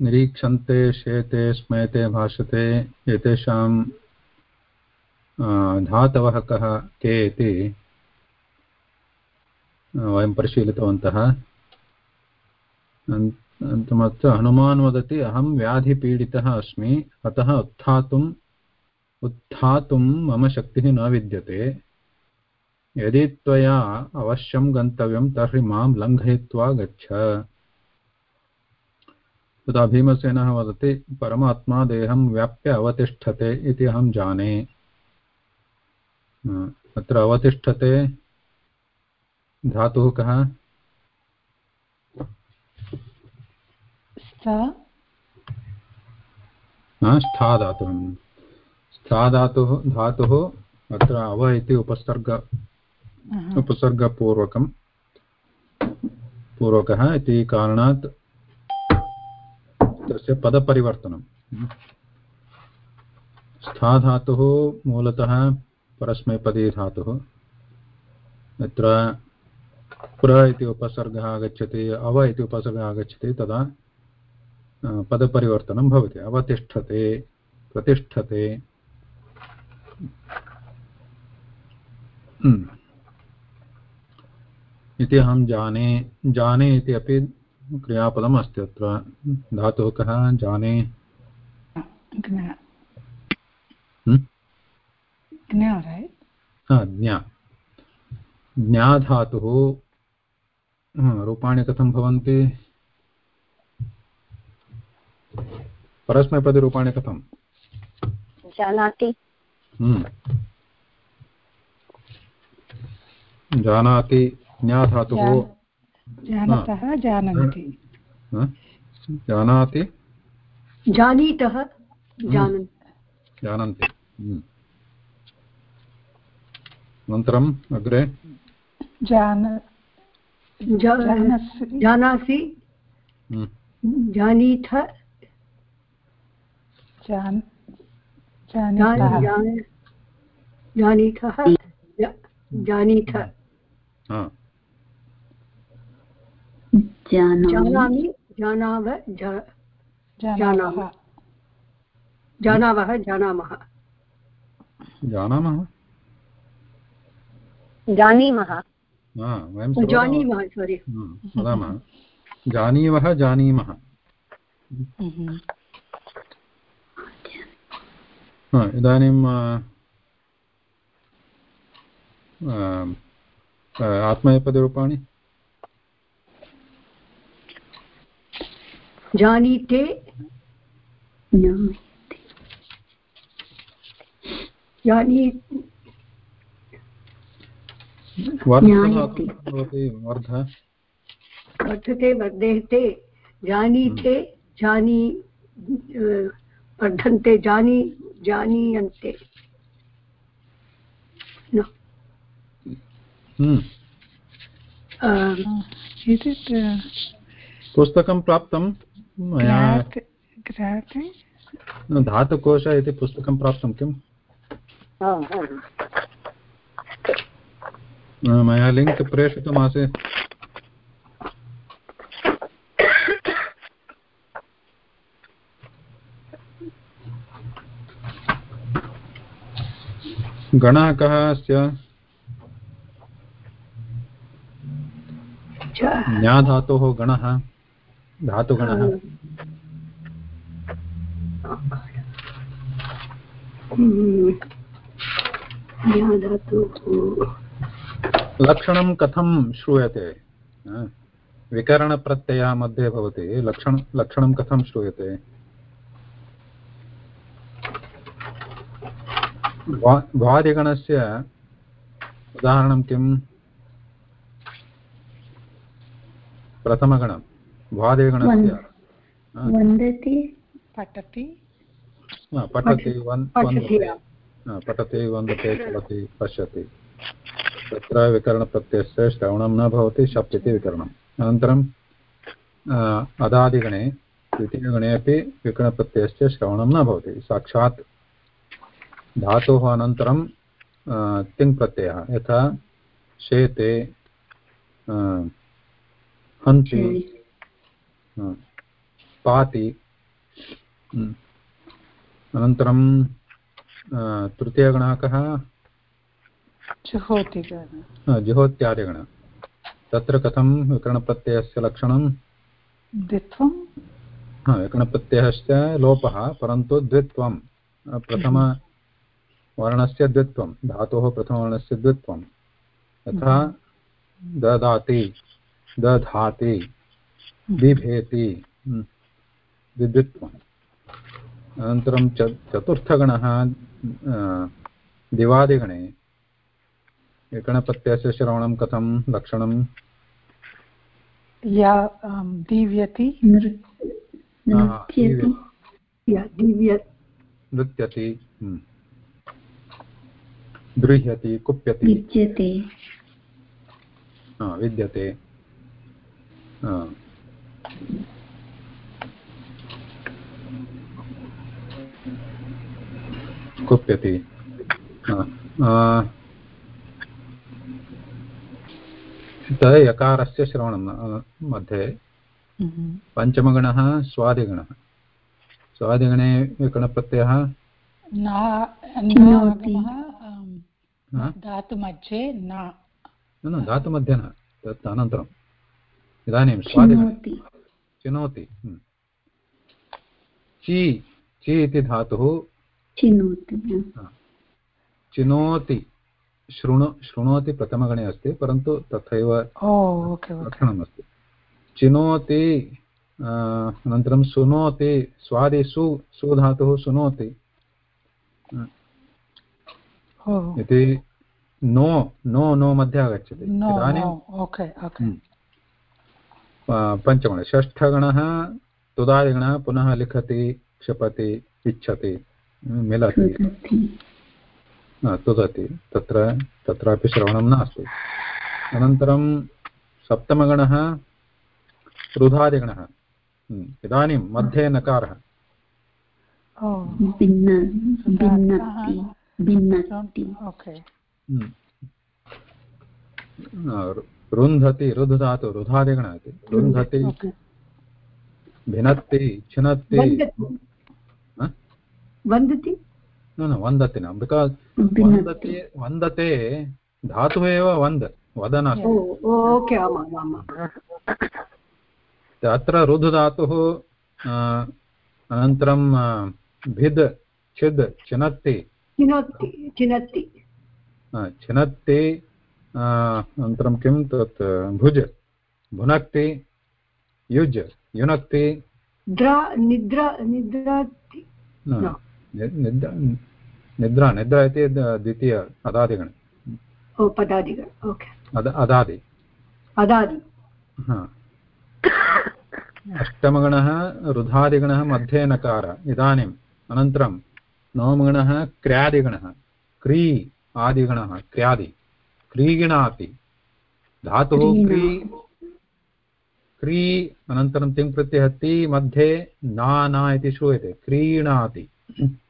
निरीक्षन्ते शेते स्मयते, भाषते एतेषां धातवः कः, के इति वयं परिशीलितवन्तः। अनन्तरमत्र हनुमान् वदति, अहं व्याधिपीडितः अस्मि, अतः उत्थातुम् उत्थातुं मम शक्तिः न विद्यते। यदि त्वया अवश्यं गन्तव्यं, तर्हि माँ लङ्घयित्वा गच्छ। तदा भीमसेनः वदति परमात्मा देहं व्याप्य अवतिष्ठते इति अहं जाने। अत्र अवतिष्ठते धातुः कः? स्था। धातुः। स्था धातुः धातुः अत्र अव इति उपसर्ग उपसर्गपूर्वकं। पूर्वकः इति कारणात् तस्य पदपरिवर्तनं। स्था धातुः मूलतः परस्मैपदी धातुः। यत्र प्र इति उपसर्गः आगच्छति, अव इति उपसर्गः आगच्छति, तदा पदपरिवर्तनं भवति। अवतिष्ठते, प्रतिष्ठते। इति अहं जाने जाने इति अपि क्रियापदम् अस्ति अत्र। धातुः कः? जाने। हम्म? ज्ञा ज्ञाधातुः रूपाणि कथं भवन्ति? परस्मैपदिरूपाणि कथं? जानाति। हम्म। जानाति ज्ञाधातुः। जानतः जानन्ति। जानाति? जानीतः जानन्ति। जानन्ति। हम्म। अनन्तरम् अग्रे? जान जानासि हम्म। जानीथ जानीथः। जानीथ जानामि। जानाव जानामः। जानावः जानामः। जानामः? जानीमः। जानीमः सोरि वदामः। जानीवः जानीमः। इदानीं आत्मनेपदरूपाणि जानीते? जानी वर्धते वर्धेते। जानीते जानी वर्धन्ते जानी जानीयन्ते। हम्म। पुस्तकं प्राप्तं धातुकोश इति पुस्तकं प्राप्तं किम्? मया लिङ्क् प्रेषितमासीत्। गणः कः अस्य ज्ञाधातोः गणः। धातुगणः। लक्षणं कथं श्रूयते? विकरणप्रत्ययः मध्ये भवति। लक्षण लक्षणं कथं श्रूयते? भ्वादिगणस्य उदाहरणं किम्? प्रथमगणं। भ्वादिगणस्य वन्दति। पठति। पठति पठति। वन्दते चलति पश्यति। तत्र विकरणप्रत्ययस्य श्रवणं न भवति शप् इति विकरणम्। अनन्तरं अदादिगणे द्वितीयगणे अपि विकरणप्रत्ययस्य श्रवणं न भवति साक्षात् धातोः अनन्तरं तिङ्प्रत्ययः यथा शेते हन्ति पाति। हम्म। अनन्तरं तृतीयगणः कः? जुहोति जुहोत्यादिगणः। तत्र कथं विकरणप्रत्ययस्य लक्षणं? द्वित्वं हा विकरणप्रत्ययस्य लोपः परन्तु द्वित्वं प्रथमवर्णस्य द्वित्वं धातोः प्रथमवर्णस्य द्वित्वं। यथा ददाति दधाति। बिभेति। हम्म, द्वित्वम् अनन्तरं च चतुर्थगणः दिवादिगणे। विकरणप्रत्ययस्य श्रवणं कथं? लक्षणं या अं, दीव्यति। नृत्यति। या दिव्य नृत्यति। हम्म। गृह्यति कुप्यति। विद्यते। हा, विद्यते हा। कुप्यति तद् यकारस्य श्रवणं मध्ये हम्म। पञ्चमगणः स्वादिगणः स्वादिगणे हा? धातुमध्ये न धातुमध्ये न तत् अनन्तरम् इदानीं स्वादिगणे चिनोति चिनोति हम्म। चि चि इति धातुः चिनोति चिनोति शृणु शृणोति प्रथमगणे अस्ति परन्तु तथैव ओ ओके ओके। लक्षणमस्ति। चिनोति अनन्तरं सुनोति स्वादि सु सुधातुः सुनोति इति नो नो नो मध्ये आगच्छति। नो इदानीं नो ओके ओके। हम्म। प- पञ्चमगणे षष्ठगणः तुदादिगणः पुनः लिखति क्षपति इच्छति। मिलति। तुदति। तत्र तत्रापि श्रवणं नास्ति। अनन्तरं सप्तमगणः रुधादिगणः। हम्म, इदानीं मध्ये नकारः। हम्म। रुन्धति रुधधातु रुधादिगणः इति। रुन्धति भिनत्ति छिनत्ति? वन्दति? न न वन्दति न बिकास् वन्दति वन्दते धातुः एव वन्द वदन ओके अत्र रुधुधातुः अनन्तरं भिद् छिद् चिनत्ति चिनोति चिनत्ति आ, अनन्तरं किं तत् भुज भुनक्ति युज् युनक्ति। द्रा निद्रा निद्राति निद्रा निद्रा इति द्वितीय अदादिगण ओ पदादिगण ओके। अद अदादि। अदादि। अष्टमगणः रुधादिगणः मध्ये नकार इदानीम् अनन्तरं नवमगणः क्र्यादिगणः क्री आदिगणः क्र्यादि। क्रीगिणाति धातुः क्री क्री अनन्तरं तिङ् प्रत्ययः ति मध्ये ना न इति श्रूयते। क्रीणाति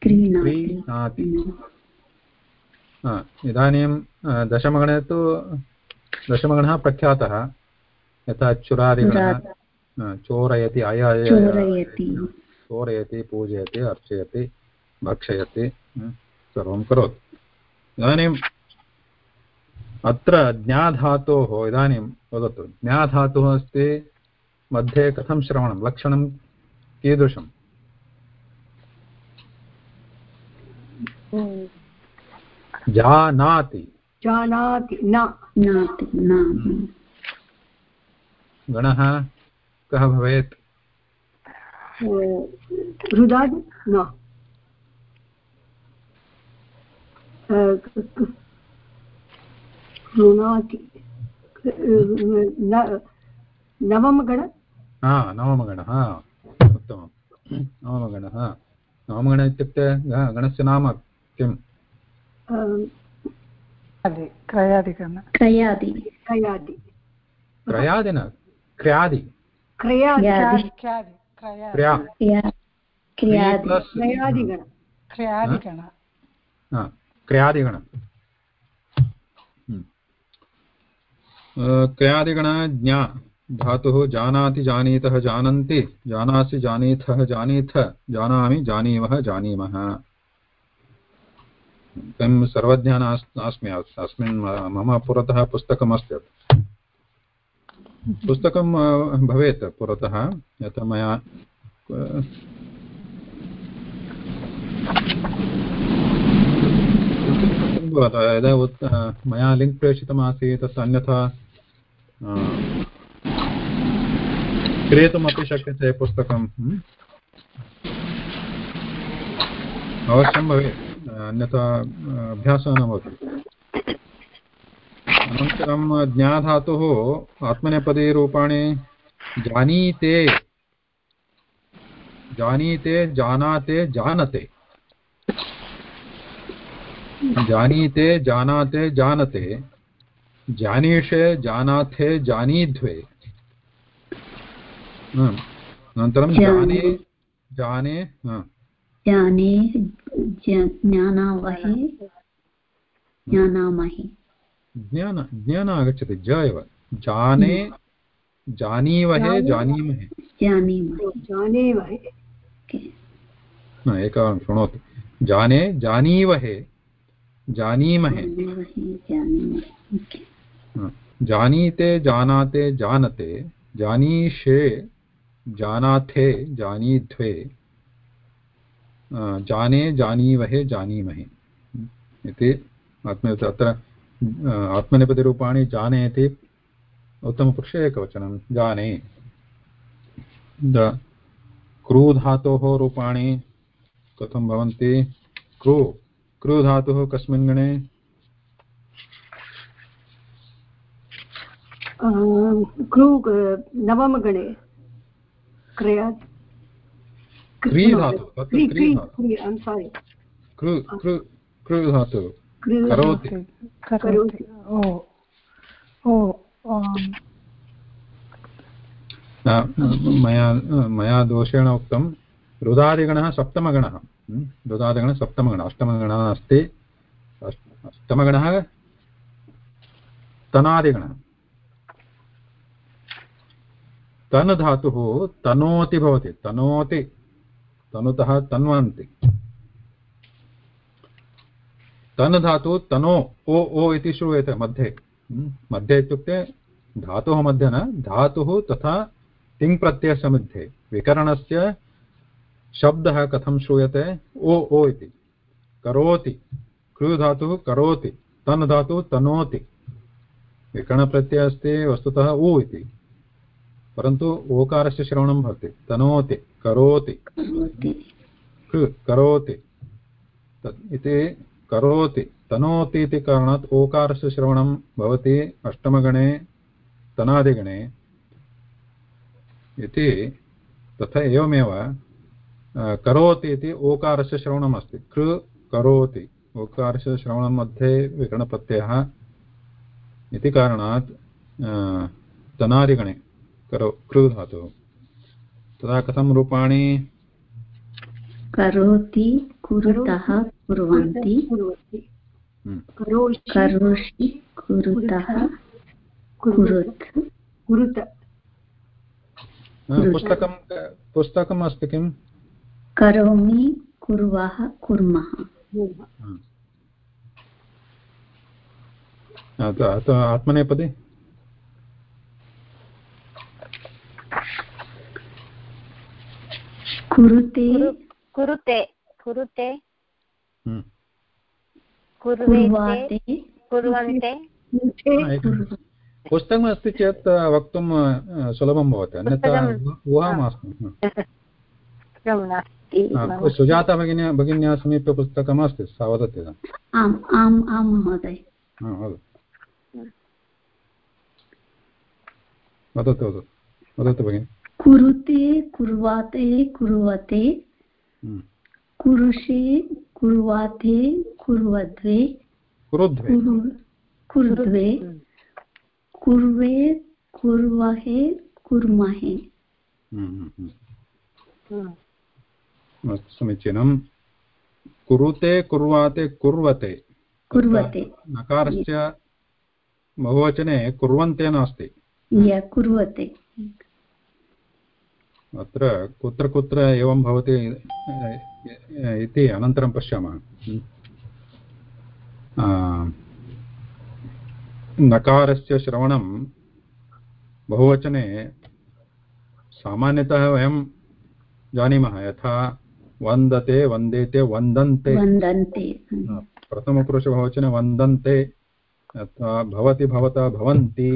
क्रीणाति। इदानीं दशमगणे तु दशमगणः प्रख्यातः यथा चुरादिगणः। चोरयति अय चोरयति। पूजयति अर्चयति भक्षयति सर्वं करोति। इदानीम् अत्र ज्ञाधातोः इदानीं वदतु ज्ञाधातुः अस्ति मध्ये कथं श्रवणं? लक्षणं कीदृशम्? जानाति। जानाति न नाति न गणः कः भवेत्? रुदादि? न। रुणाति नवमगण? हा नवमगणः उत्तमं नवमगणः नवमगणः इत्युक्ते गणस्य नाम किम् अ, क्रयादिगण क्रयादि क्रयादि क्रयादि न क्र्यादि क्रयादि क्र्यादि ख्यादि क्रयादि क्र्या क्रिया- क्रियादि प्लस् क्रयादिगण क्र्यादिगण ज्ञा धातुः जानाति जानीतः जानन्ति जानासि जानीथः जानीथ जानामि जानीमः जानीमः किं सर्वज्ञः नास् नास्मि अस्मिन् मम पुरतः पुस्तकमस्ति पुस्तकं भवेत् पुरतः यत् मया यदा उत् मया लिङ्क् प्रेषितमासीत्, तत् अन्यथा क्रेतुमपि शक्यते पुस्तकं अवश्यं भवेत्। अन्यथा अभ्यासः न भवति। अनन्तरं ज्ञाधातुः आत्मनेपदीरूपाणि जानीते जानीते जानाते जानते। जानीते जानाते जानते। जानीषे जानाथे जानीध्वे। अनन्तरं जाने। जाने ज्ञानावहे। ज्ञानामहे। ज्ञान ज्ञान आगच्छति ज एव जाने जानीवहे जानीमहे। जानीमहे। एकवारं शृणोतु। जाने जानीवहे जानीमहे। जानीमहे जानीमहे। ओके। हा, जानीते जानाते जानते जानीषे जानाथे जानीध्वे। जाने जानीवहे जानीमहे इति आत्म अत्र आत्मनेपदिरूपाणि जाने इति उत्तमपुरुषे एकवचनं, जाने। क्रूधातोः रूपाणि कथं भवन्ति? क्रू, क्रूधातुः कस्मिन् गणे? कृ नवमगणे, क्रयात्। क्री धातु तत्र कृ धातु करोति मया मया दोषेण उक्तं रुदादिगणः सप्तमगणः? रुदादिगणः सप्तमगणः अष्टमगणः अस्ति अष्ट- अष्टमगणः तनादिगणः तन् धातुः तनोति भवति तनोति तनुतः तन्वन्ति। तन् धातुः तनो, ओ ओ इति श्रूयते मध्ये। मध्ये इत्युक्ते धातोः मध्ये न, धातुः तथा तिङ्प्रत्ययस्य मध्ये। विकरणस्य शब्दः कथं श्रूयते? ओ ओ इति। करोति। कृ धातुः करोति। तन् धातुः तनोति। विकरणप्रत्ययः अस्ति, वस्तुतः उ इति। परन्तु ओकारस्य श्रवणं भवति। तनोति। करोति। करोति। इति करोति। तनोति इति कारणात् ओकारस्य श्रवणं भवति अष्टमगणे तनादिगणे। इति तथा एवमेव करोति इति ओकारस्य श्रवणम् अस्ति कृ, करोति। ओकारस्य श्रवणं मध्ये विकरणप्रत्ययः इति कारणात् तनादिगणे। करो, कृ धातुः। तदा कथं रूपाणि? करोति कुरुतः कुर्वन्ति। हम्म। करोषि कुरुतः कुरुत्। कुरुत। पुस्तकं पुस्तकम् अस्ति किम्? करोमि कुर्वः कुर्मः। आत्मनेपदे? कुरुते। कुरु- कुरुते कुरुते। हम्म। कुर्वाते। कुर्वन्ते। मुखे हा, एकं- पुस्तकमस्ति चेत् वक्तुं सुलभं भवति। अन्यथा ऊहा मास्तु पुस्तकं नास्ति सुजाता भगिन्या भगिन्याः समीपे पुस्तकमस्ति सा वदति आम् आम् आं महोदय। वदतु। वदतु वदतु। वदतु भगिनि। कुरुते कुर्वाते कुर्वते हम्म। कुरुषे कुर्वाते कुर्वद्वे कुरुद्वे। कुरु कुर्द्वे कुर्वे कुर्वहे कुर्महे। हम्म, हम्म, हम्म। हम्म। अस्तु समीचीनं। कुरुते कुर्वाते कुर्वते। कुर्वते। नकारस्य बहुवचने कुर्वन्ते नास्ति। य कुर्वते। अत्र कुत्र कुत्र एवं भवति इति अनन्तरं पश्यामः। नकारस्य श्रवणं बहुवचने सामान्यतः वयं जानीमः यथा वन्दते वन्देते वन्दन्ते। वन्दन्ते। प्रथमपुरुषबहुवचने वन्दन्ते अथवा भवति भवता भवन्ति।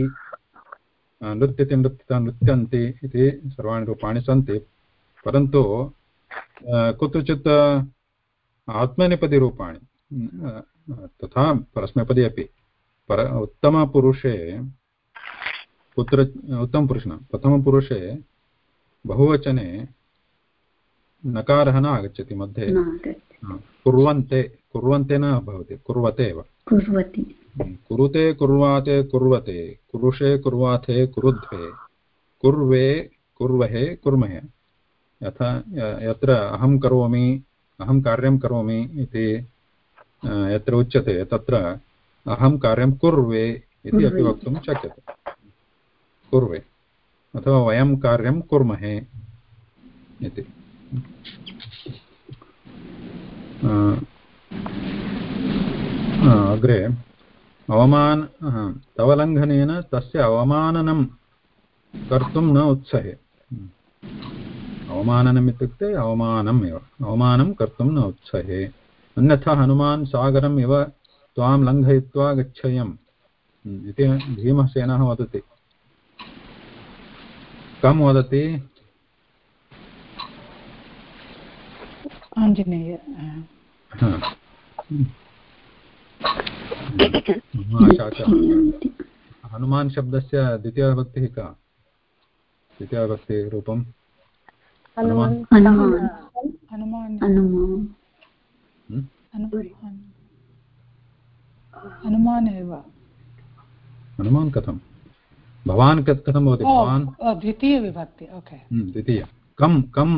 नृत्यति नृत्यता नृत्यन्ति इति सर्वाणि रूपाणि सन्ति। परन्तु कुत्रचित् आत्मनेपदिरूपाणि तथा परस्मैपदे अपि। पर उत्तमपुरुषे कुत्र उत्तमपुरुषेण प्रथमपुरुषे बहुवचने नकारः न आगच्छति मध्ये। कुर्वन्ते कुर्वन्ते न भवति कुर्वते एव कुर्वति। कुरुते कुर्वाते कुर्वते कुरुषे कुर्वाथे कुरुध्वे कुर्वे कुर्वहे कुर्महे। यथा यत्र अहं करोमि अहं कार्यं करोमि इति यत्र उच्यते तत्र अहं कार्यं कुर्वे इति अपि वक्तुं शक्यते। कुर्वे अथवा वयं कार्यं कुर्महे इति। अग्रे अवमान तव लङ्घनेन तस्य अवमाननं कर्तुं न उत्सहे। अवमाननम् इत्युक्ते अवमानम् एव। अवमानं कर्तुं न उत्सहे। अन्यथा हनुमान् सागरम् इव त्वां लङ्घयित्वा गच्छयम्। इति भीमसेनः वदति। कं वदति? आञ्जनेय। हा। हनुमान् शब्दस्य द्वितीयविभक्तिः का? द्वितीयविभक्तिरूपं हनुमान् हनुमान् हनुमान्। हनुमान्? हनुमान्। हनुमान् एव। हनुमान् कथं भवान् कथं भवति? भवान्? द्वितीयविभक्ति ओके। हम्म, द्वितीय। कं कं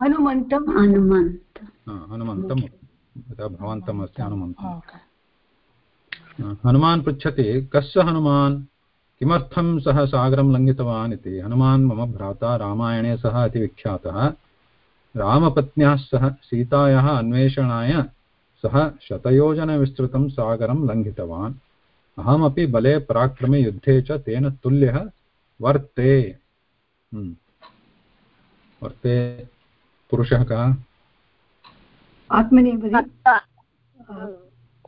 हनुमन्तं। हनुमन्त। यथा भवन्तम् अस्ति हनुमन्तम्। हनुमान् पृच्छति कस्य हनुमान्? किमर्थं सः सागरं लङ्घितवान् इति। हनुमान् मम भ्राता रामायणे सः अति विख्यातः। रामपत्न्याः सह सीतायाः अन्वेषणाय सः शतयोजनविस्तृतं सागरं लङ्घितवान्। अहमपि बले पराक्रमे युद्धे च तेन तुल्यः वर्ते। हम्म। वर्ते। पुरुषः कः? आत्मनेपदी?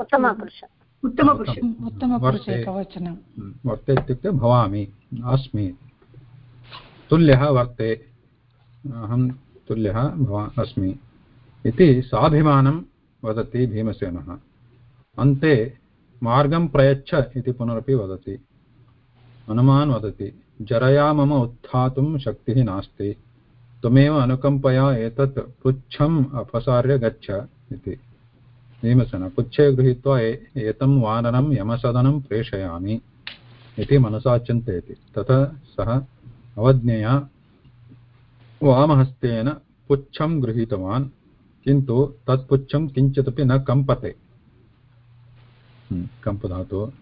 उत्तमपुरुष। उत्तमपुरुष। उत्तमपुरुषे वर्ते। एकवचनं। हम्म, वर्ते इत्युक्ते भवामि अस्मि। तुल्यः वर्ते अहं तुल्यः भवा अस्मि। इति स्वाभिमानं वदति भीमसेनः। अन्ते मार्गं प्रयच्छ इति पुनरपि वदति। हनुमान् वदति जरया मम उत्थातुं शक्तिः नास्ति। त्वमेव अनुकम्पया एतत् पुच्छम् अपसार्य गच्छ इति। भीमसेन पुच्छे गृहीत्वा एतं वानरं यमसदनं प्रेषयामि इति मनसा चिन्तयति। ततः सः अवज्ञया वामहस्तेन पुच्छं गृहीतवान् किन्तु तत् पुच्छं किञ्चिदपि न कम्पते। हम्म, कम्पधातु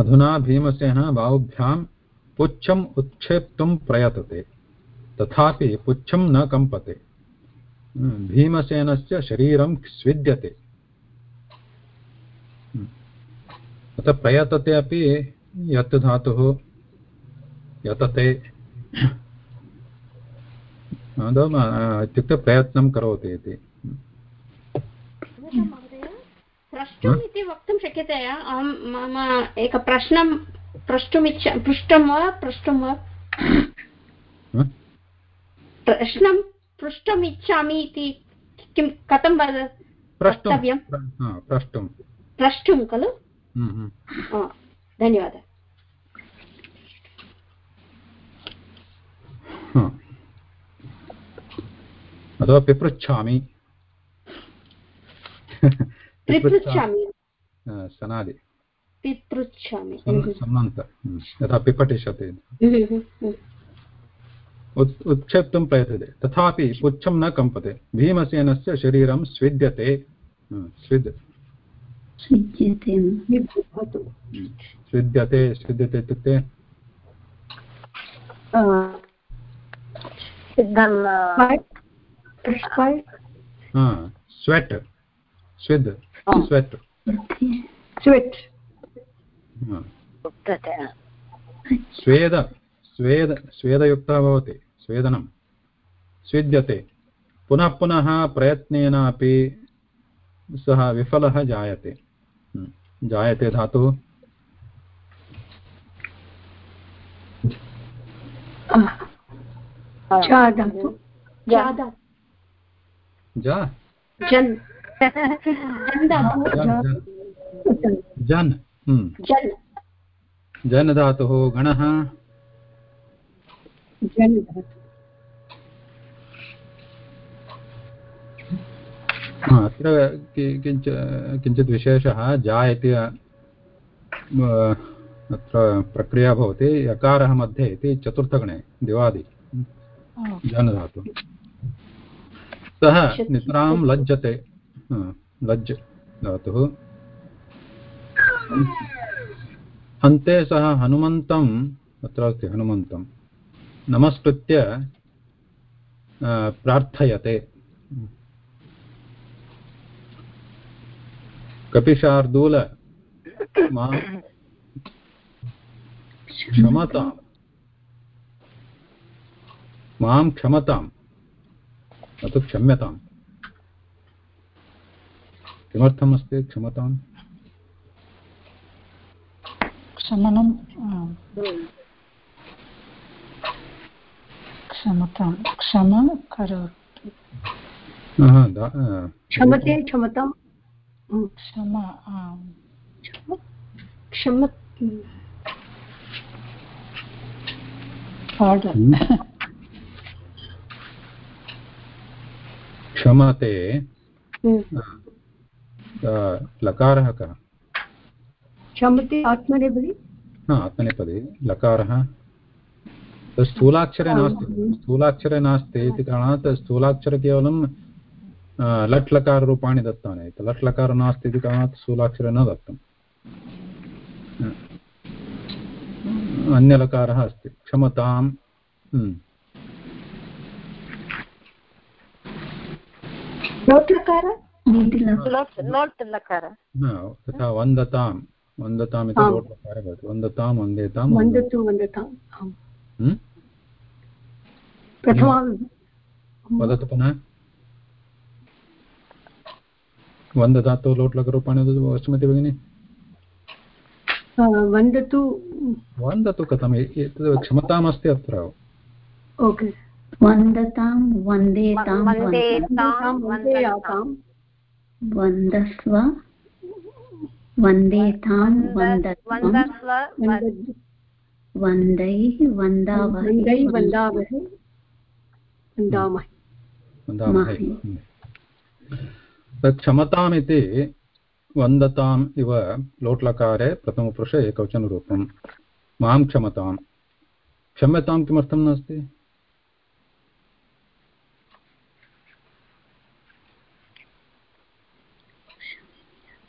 अधुना भीमसेनः बाहुभ्यां पुच्छम् उत्क्षेप्तुं प्रयतते। तथापि पुच्छं न कम्पते। हम्म, भीमसेनस्य शरीरं स्विद्यते। हम्म, अतः प्रयतते अपि यत् धातुः यतते। इत्युक्ते प्रयत्नं करोति इति। प्रष्टुम् इति वक्तुं शक्यते अहं मम एक प्रश्नं प्रष्टुमिच्छ पृष्टं वा प्रष्टुं वा? प्रश्नं पृष्टुम् इच्छामि इति किं कथं वद? प्रष्टुं वक्तव्यं? प्र- हा, प्रष्टुं प्रष्टुं खलु? हम्म, हम्म। धन्यवादः। अथवा पिपृच्छामि। पिपृच्छामि। सनादि। सन्नन्त हम्म, यथा पिपठिष्यति। हम्म, हम्म, हम्म। उत्क्षेप्तुं प्रयतते। तथापि पुच्छं न कम्पते। भीमसेनस्य शरीरं स्विद्यते। हम्म, स्विद् सृज्यते विभवतु। स्विद्यते स्विद्यते इत्युक्ते? स्वेट्। स्विद्। स्वेट्। स्वेट्। स्वेद स्वेद स्वेदयुक्तः भवति स्वेदनं। स्विद्यते। पुनः पुनः प्रयत्नेन अपि सः विफलः जायते। जायते धातुः। धातु जन्। जन् हम्म, जन् जन् धातुः गणः। अत्र किञ्च किञ्चित् विशेषः जा इति अत्र प्रक्रिया भवति यकारः मध्ये इति चतुर्थगणे दिवादि। Oh, जन धातु। सः नितरां लज्जते। लज्ज धातुः। अन्ते सः हनुमन्तम् अत्र अस्ति हनुमन्तं, नमस्कृत्य प्रार्थयते। कपिशार्दूल, माँ क्षमताम्। माँ क्षमताम् तु क्षम्यताम्। किमर्थमस्ति क्षमताम्? क्षमनं. क्षमतां क्षम करोतु दा- क्षमते क्षमतां क्षमा क्षम। क्षमते। लकारः कः क्षमते आत्मनेपदी हा आत्मनेपदी लकारः। स्थूलाक्षरे नास्ति। स्थूलाक्षरे नास्ति इति कारणात् स्थूलाक्षरे केवलं लट् लकाररूपाणि दत्तानि लट् लकारः नास्ति इति कारणात् स्थूलाक्षरे न दत्तम्। अन्यलकारः अस्ति। क्षमताम् हम्म। तथा वन्दतां वन्दताम् इति आम्. लोट् लकारे भवति वन्दतां वन्देतां वन्दतु वन्दताम् हम्म? प्रथमा वदतु पुनः। वन्दधातु लोट् लघुरूपाणि वदतु भगिनि। वन्दतु। वन्दतु कथम्? ए- क्षमतामस्ति अत्र। ओके। वन्दतां वन्देतां वन्देतां वन्देयातां वन्दस्व वन्दस्व वन्दद् वन्दैः वन्दावहै वन्दै वन्दामहे। तत् क्षमतामिति वन्दताम् इव लोट्लकारे प्रथमपुरुषे एकवचनरूपं माँ क्षमतां क्षम्यतां किमर्थं नास्ति?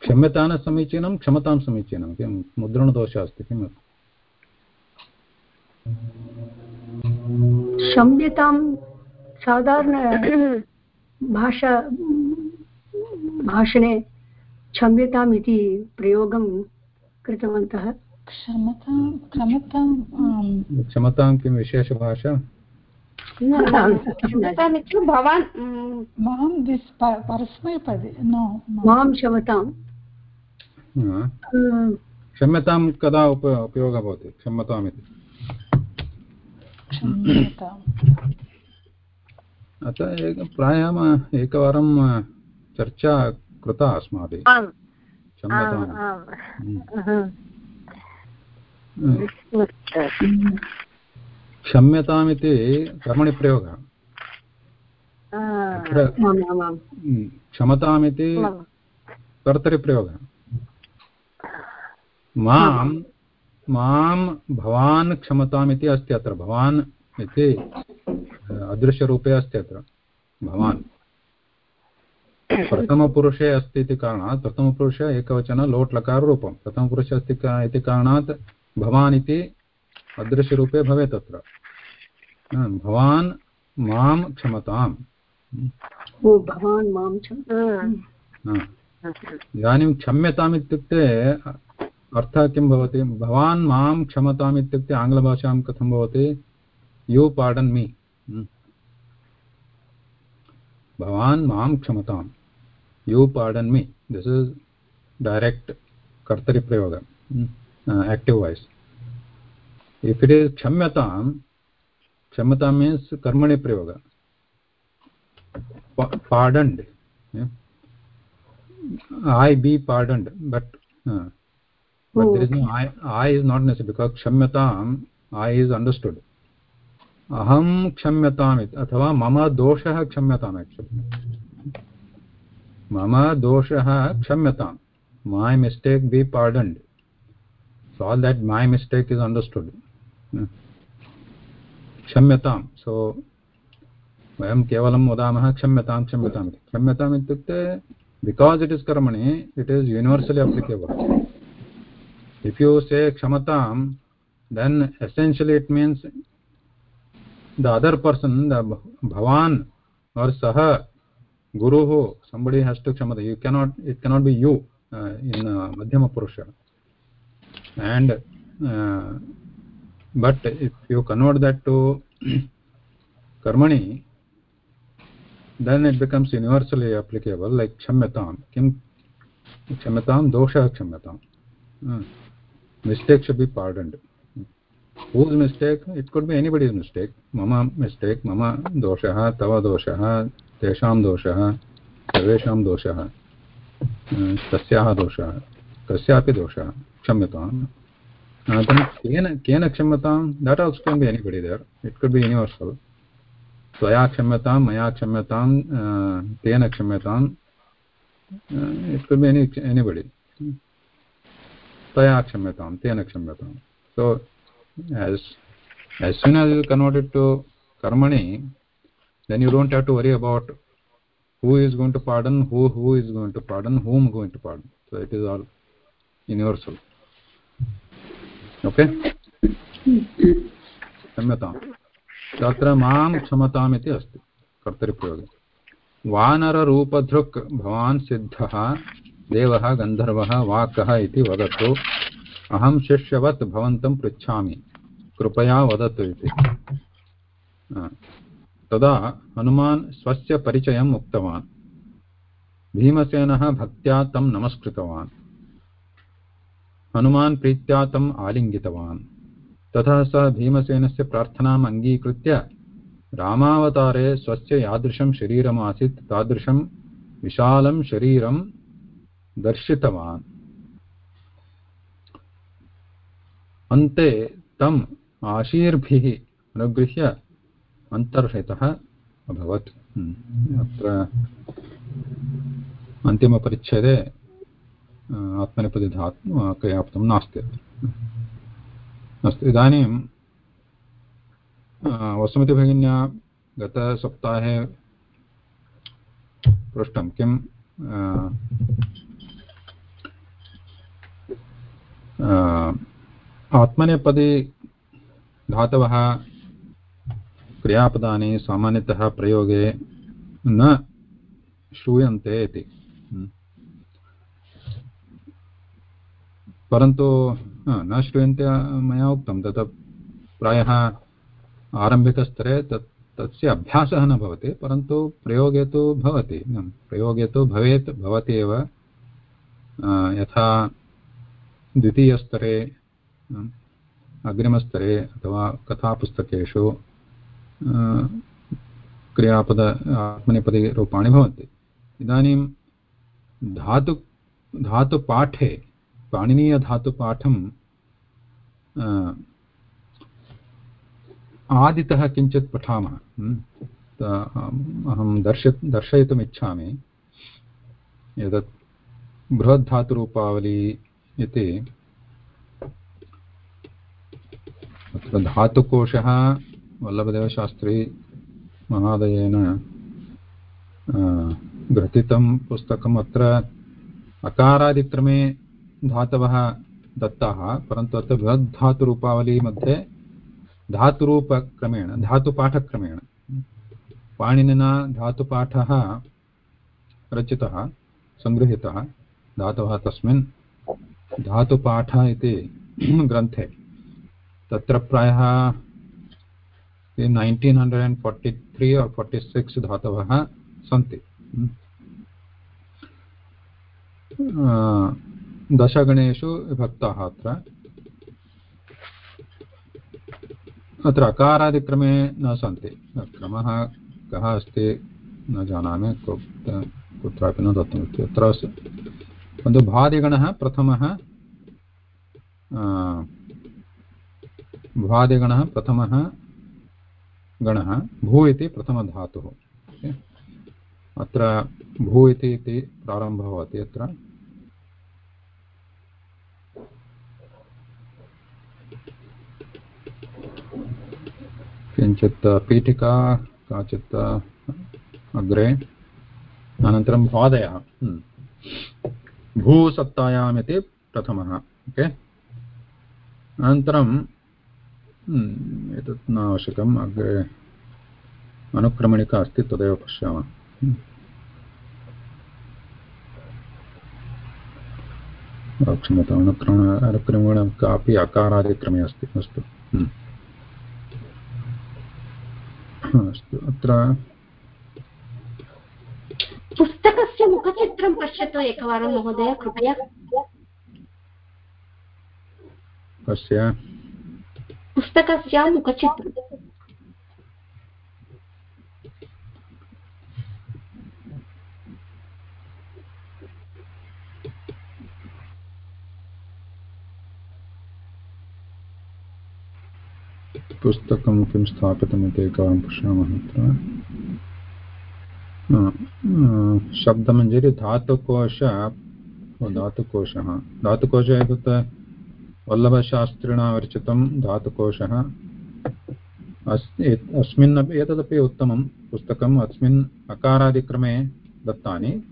क्षम्यता न समीचीनं क्षमतां समीचीनं किं मुद्रणदोषः अस्ति किम् क्षम्यतां साधारण भाषा भाषणे क्षम्यताम् इति प्रयोगं कृतवन्तः। क्षमतां क्षमताम् क्षमतां किं विशेषभाषा? भवान् माँ दिस् परस्मैपदे माँ। क्षमतां। अ, क्षम्यतां कदा उप उपयोगः भवति? क्षम्यताम्। अतः एक प्रायः एकवारं चर्चा कृता अस्माभिः। क्षम्यताम्। क्षम्यतामिति कर्मणि प्रयोगः आ, अत्र आम् आम् आम्। हम्म, क्षमतामिति कर्तरिप्रयोगः। माँ माँ भवान् क्षमतामिति अस्ति अत्र। भवान् इति अदृश्यरूपे अस्ति अत्र। भवान्। प्रथमपुरुषे अस्ति इति कारणात् प्रथमपुरुषे एकवचन लोट् लकाररूपं प्रथमपुरुषे अस्ति इति कारणात् भवान् इति अदृश्यरूपे भवेत् तत्र हा, भवान् माँ क्षमताम्। भवान् माँ च। इदानीं क्षम्यताम् इत्युक्ते अर्थः किं भवति? भवान् माँ क्षमताम् इत्युक्ते आङ्ग्लभाषां कथं भवति? यू पार्डन् मी भवान् माँ क्षमताम्. You pardon me this is direct कर्तरिप्रयोग active voice if it is क्षम्यतां क्षम्यतां मीन्स् कर्मणि प्रयोग. I be pardoned, but uh, but Oh, there is no I. I is not necessary because kshamyatam I is understood. Aham kshamyatam अथवा मम दोषः क्षम्यताम् actually. मम दोषः क्षम्यताम्. My mistake be pardoned. So all that my mistake is understood. Uh, क्षम्यताम्. So वयं केवलं वदामः क्षम्यतां क्षम्यताम् इति क्षम्यताम् इत्युक्ते because it is karmani it is universally applicable if you say ksamatam then essentially it means the other person the bhavan or saha guru somebody has to kshamata you cannot it cannot be you uh, in uh, madhyama purusha and uh, but if you convert that to karmani then it becomes universally applicable like kshamyatam kim kshamyatam dosha kshamyatam uh, mistake should be pardoned whose mistake it could be anybody's mistake mama mistake mama doshah tava doshah tesham doshah सर्वेषां दोषः तस्याः दोषः कस्यापि दोषः क्षम्यताम् अनन्तरं केन केन क्षम्यतां that also can be anybody there it could be universal त्वया क्षम्यतां मया क्षम्यतां तेन क्षम्यतां it could be any anybody तया क्षम्यता तेन क्षम्यता so as soon as converted to कर्मणि then you don't have to worry about who is going to pardon who who is going to pardon who am going to pardon so it is all universal okay क्षम्यता त्र क्षमता अस्त। कर्तरीप्रयोग। वानर रूपधृक् भवान् सिद्धः देवः, गन्धर्वः, वाक्कः इति वदतु। अहं शिष्यवत् भवन्तं पृच्छामि। कृपया वदतु इति। तदा हनुमान् स्वस्य परिचयम् उक्तवान्। भीमसेनः भक्त्या तं नमस्कृतवान्। हनुमान् प्रीत्या तम् आलिङ्गितवान्। ततः सः भीमसेनस्य प्रार्थनाम् अङ्गीकृत्य रामावतारे स्वस्य यादृशं शरीरमासीत्, तादृशं विशालं शरीरं दर्शितवान्। अन्ते तम् आशीर्भिः अनुगृह्य अन्तर्हितः अभवत्। अत्र अन्तिमपरिच्छेदे आत्मनेपदि धातु क्रियापदं नास्ति। अस्तु, इदानीं वसुमतिभगिन्या गतसप्ताहे पृष्टं किं आत्मनेपदी धातवः क्रियापदानि सामान्यतः प्रयोगे न श्रूयन्ते इति। परन्तु न श्रूयन्ते मया उक्तं, तत् प्रायः आरम्भिकस्तरे तत्, तस्य अभ्यासः न भवति, परन्तु प्रयोगे तु भवति। प्रयोगे तु भवेत्, भवति एव। यथा द्वितीयस्तरे, अग्रिमस्तरे अथवा कथापुस्तकेषु क्रियापद, आत्मनेपदीरूपाणि भवन्ति। इदानीं धातु, धातुपाठे, पाणिनीयधातुपाठं आदितः किञ्चित् पठामः। अहं दर्श दर्शयितुम् इच्छामि एतत् बृहद्धातुरूपावली इति तत्र धातुकोशः वल्लभदेवशास्त्री महोदयेन ग्रथितं पुस्तकम् अत्र अकारादिक्रमे धातवः दत्ताः, परन्तु अत्र बृहद्धातुरूपावली मध्ये धातुरूपक्रमेण, धातुपाठक्रमेण, पाणिनिना धातुपाठः रचितः सङ्गृहीतः धातवः तस्मिन् धातुपाठ इति ग्रन्थे। तत्र प्रायः nineteen hundred and forty three or forty six धातवः सन्ति। दशगणेषु विभक्ताः अत्र। अत्र अकारादिक्रमे न सन्ति। क्रमः कः अस्ति न जानामि। कुत्रापि न दत्तमस्ति अत्र परन्तु भादिगणः प्रथमः भादिगणः प्रथमः गणः, भू इति प्रथमधातुः। अत्र भू इति प्रारम्भः भवति अत्र। पीठिका, काचित् अग्रे। अनन्तरं पादयः। हम्म। भूसत्तायाम् इति प्रथमः ओके? अनन्तरं हम्म, एतत् न आवश्यकम् अग्रे अनुक्रमणिका अस्ति तदेव पश्यामः। हम्म। क्षम्यताम् अनुक्रमण अनुक्रमणिका अपि अकारादिक्रमे अस्ति अस्तु। अस्तु अत्र पुस्तकस्य मुखचित्रं पश्यतु एकवारं महोदय कृपया। कस्य पुस्तकस्य मुखचित्रम्। पुस्तकं किं स्थापितमिति एकवारं पश्यामः अत्र शब्दमञ्जरी धातुकोश धातुकोशः। धातुकोश एतत् वल्लभशास्त्रिणा विरचितं धातुकोशः। अस्मिन् एतदपि उत्तमं पुस्तकम् अस्मिन् अकारादिक्रमे दत्तानि।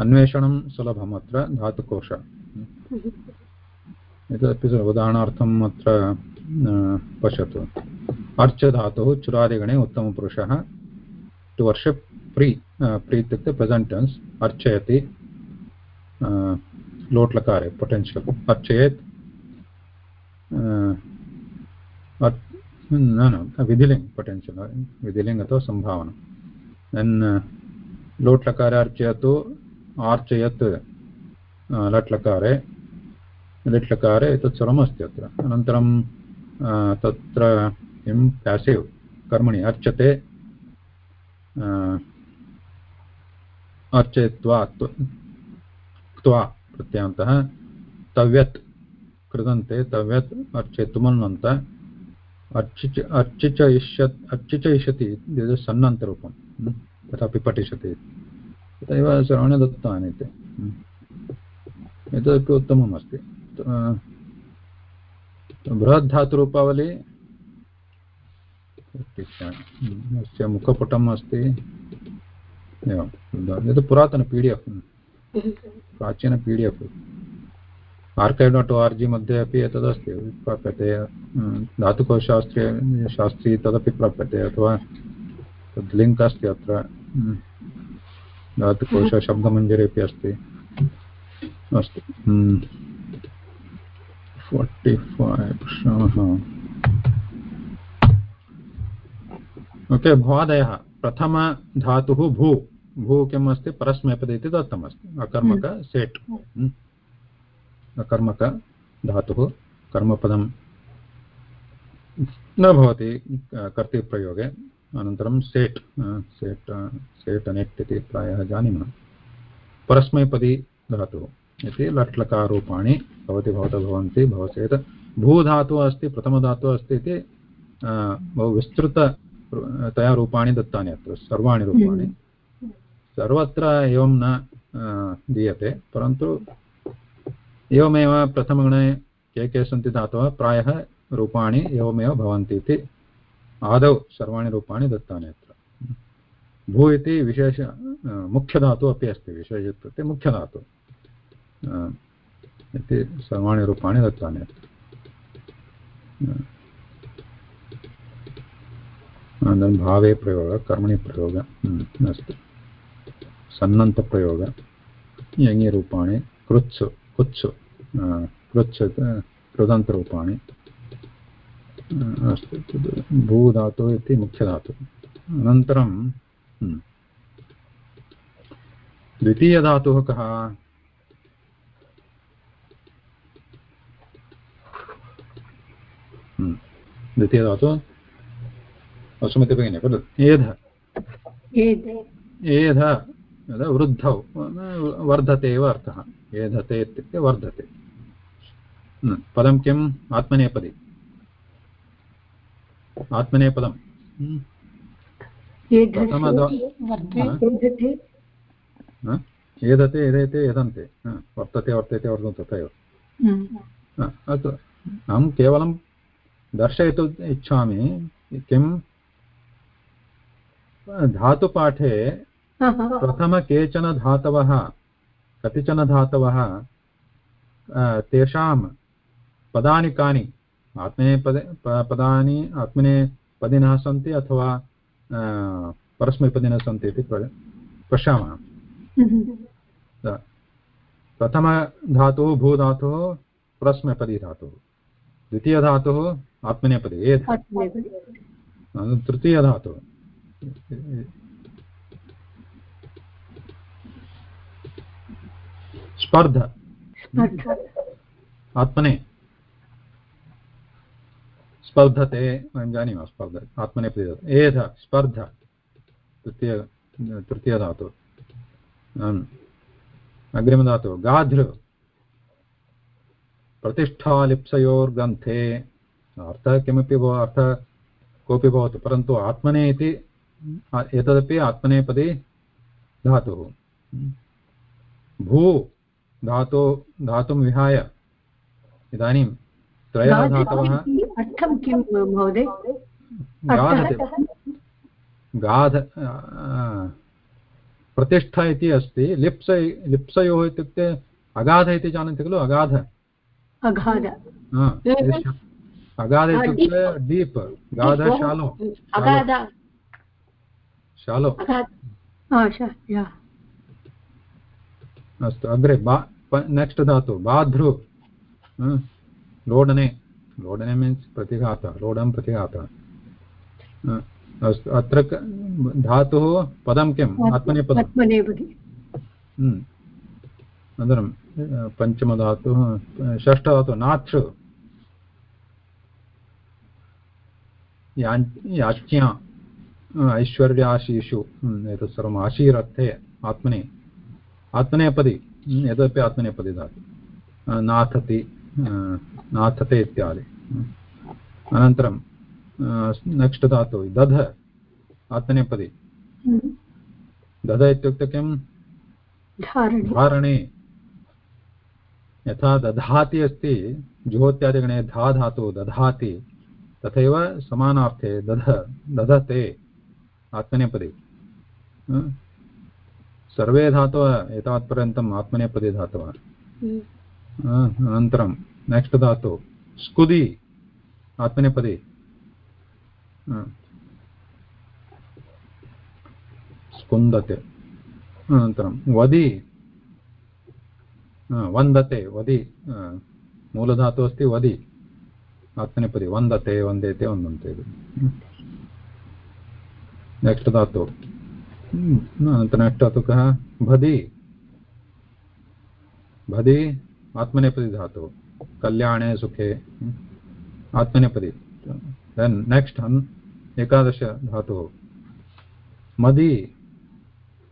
अन्वेषणं सुलभम् अत्र, धातुकोश। एतदपि उदाहरणार्थम् अत्र पश्यतु। अर्चधातुः, चुरादिगणे उत्तमपुरुषः। टु वर्षिप् प्री प्री इत्युक्ते प्रेसेण्ट् टेन्स् अर्चयति लोट्लकारे पोटेन्शियल् अर्चयेत् न न, विधिलिङ्ग् पोटेन्शियल् विधिलिङ्ग् अथवा सम्भावना। देन् लोट्लकारे अर्चयतु, आर्चयत् लट्लकारे, लिट्लकारे एतत् सर्वम् अत्र। अनन्तरं तत्र किं? पेसिव् कर्मणि, अर्चते अर्चयित्वा क्त्वा प्रत्यान्तः तव्यत् कृदन्ते तव्यत् अर्चयितुमन्वन्त अर्चिच, अर्चिचयिष्यत्, अर्चिचयिष्यति सन्नन्तरूपं तथापि पठिष्यति तथैव सर्वाणि दत्तानि इति एतदपि उत्तमम् अस्ति बृहद्धातुरूपावली अस्य मुखपुटम् अस्ति एवम् एतत् पुरातन पी डि एफ् प्राचीन P D F archive dot O R G मध्ये अपि एतदस्ति प्राप्यते धातुकोशास्त्रे, शास्त्री तदपि प्राप्यते, अथवा तद् लिङ्क् अस्ति अत्र। धातुकोशशब्दमञ्जरे अपि अस्ति। अस्तु। फोर्टि फैव् पश्यामः। ओके भवादयः प्रथमधातुः भू। भू किम् अस्ति परस्मैपदे इति दत्तमस्ति। अकर्मक सेट्। अकर्मकधातुः कर्मपदं न भवति कर्तृप्रयोगे। अनन्तरं सेट् सेट् सेट् अनेट् इति प्रायः जानीमः। परस्मैपदी धातुः इति लट्लकारूपाणि भवति भवतः भवन्ति भूधातुः अस्ति प्रथमधातुः अस्ति इति बहु विस्तृततया रूपाणि दत्तानि अत्र सर्वाणि रूपाणि। सर्वत्र एवं न दीयते परन्तु एवमेव प्रथमगणे के के सन्ति धातवः प्रायः रूपाणि एवमेव भवन्ति इति आदौ सर्वाणि रूपाणि दत्तानि अत्र। भू इति विशेष मुख्यधातुः अपि अस्ति विशेष इत्युक्ते मुख्यधातुः इति सर्वाणि रूपाणि दत्तानि अनन्तरं भावे प्रयोगः कर्मणि प्रयोगः अस्तु सन्नन्तप्रयोगः यङिरूपाणि कृत्सु कुत्सु कृत्स् कृदन्तरूपाणि अस्तु भूधातुः इति मुख्यधातुः। अनन्तरं द्वितीयधातुः कः? द्वितीयधातुः सुमति भगिनी वदतु। एध। एध। वृद्धौ वर्धते एव अर्थः। एधते इत्युक्ते वर्धते। पदं किम् आत्मनेपदी। आत्मनेपदं एधते एधेते एधन्ते वर्तते वर्तते वर्तन्ते तथैव अस्तु। अहं केवलं दर्शयितुम् इच्छामि किं? धातुपाठे प्रथम केचन धातवः कतिचन धातवः तेषां पदानि कानि? आत्मनेपदे पदानि आत्मनेपदिनः सन्ति अथवा परस्मैपदिनः सन्ति इति पश्यामः। प्रथमधातुः भूधातुः परस्मैपदी धातुः। द्वितीयधातुः आत्मनेपदी तृतीयधातुः। स्पर्ध आत्मने स्पर्धते वयं जानीमः स्पर्ध आत्मने एध स्पर्ध तृतीय तृतीयधातु अग्रिमधातुः गाधृ प्रतिष्ठालिप्सयोर्गन्थे अर्थः किमपि अर्थः कोऽपि भवतु परन्तु आत्मने इति एतदपि आत्मनेपदी धातुः। भू धातो धातुं विहाय। इदानीं त्रयः धातवः। अर्थं किं महोदय? गाध प्रतिष्ठा इति अस्ति। लिप्स लिप्सयोः इत्युक्ते अगाध इति जानन्ति खलु? अगाध। अगाध। अगाध इत्युक्ते डीप्। गाध शालो। शालो। अस्तु अग्रे बा नेक्स्ट् धातु बाध्रु। लोडने। लोडने मीन्स् प्रतिघातः लोडं प्रतिघातः। अस्तु अत्र धातुः पदं किम्? आत्मनेपदम् अनन्तरं पञ्चमधातुः षष्ठधातुः नाथ्रु याच्या ऐश्वर्याशीषु एतत् सर्वम् आशीरर्थे आत्मने आत्मनेपदी एतदपि आत्मनेपदी धातु नाथति नाथते इत्यादि अनन्तरं नेक्स्ट् धातु दध आत्मनेपदी दध इत्युक्ते किं धारणे यथा दधाति अस्ति जुहोत्यादिगणे धा धातु दधाति तथैव समानार्थे दध दधते आत्मनेपदी। सर्वे धातवः एतावत्पर्यन्तम् आत्मनेपदी धातवः। अनन्तरं नेक्स्ट् धातु स्कुदि आत्मनेपदी। स्कुन्दते। अनन्तरं वदि। वन्दते वदि। मूलधातुः अस्ति वदि। आत्मनेपदी वन्दते वन्देते वन्दन्ते नेक्स्ट् धातु अनन्तरं नेक्स्ट् धातु भदि। भदि, आत्मनेपदी धातु कल्याणे सुखे। आत्मनेपदी। देन् नेक्स्ट् एकादश धातुः। मदि,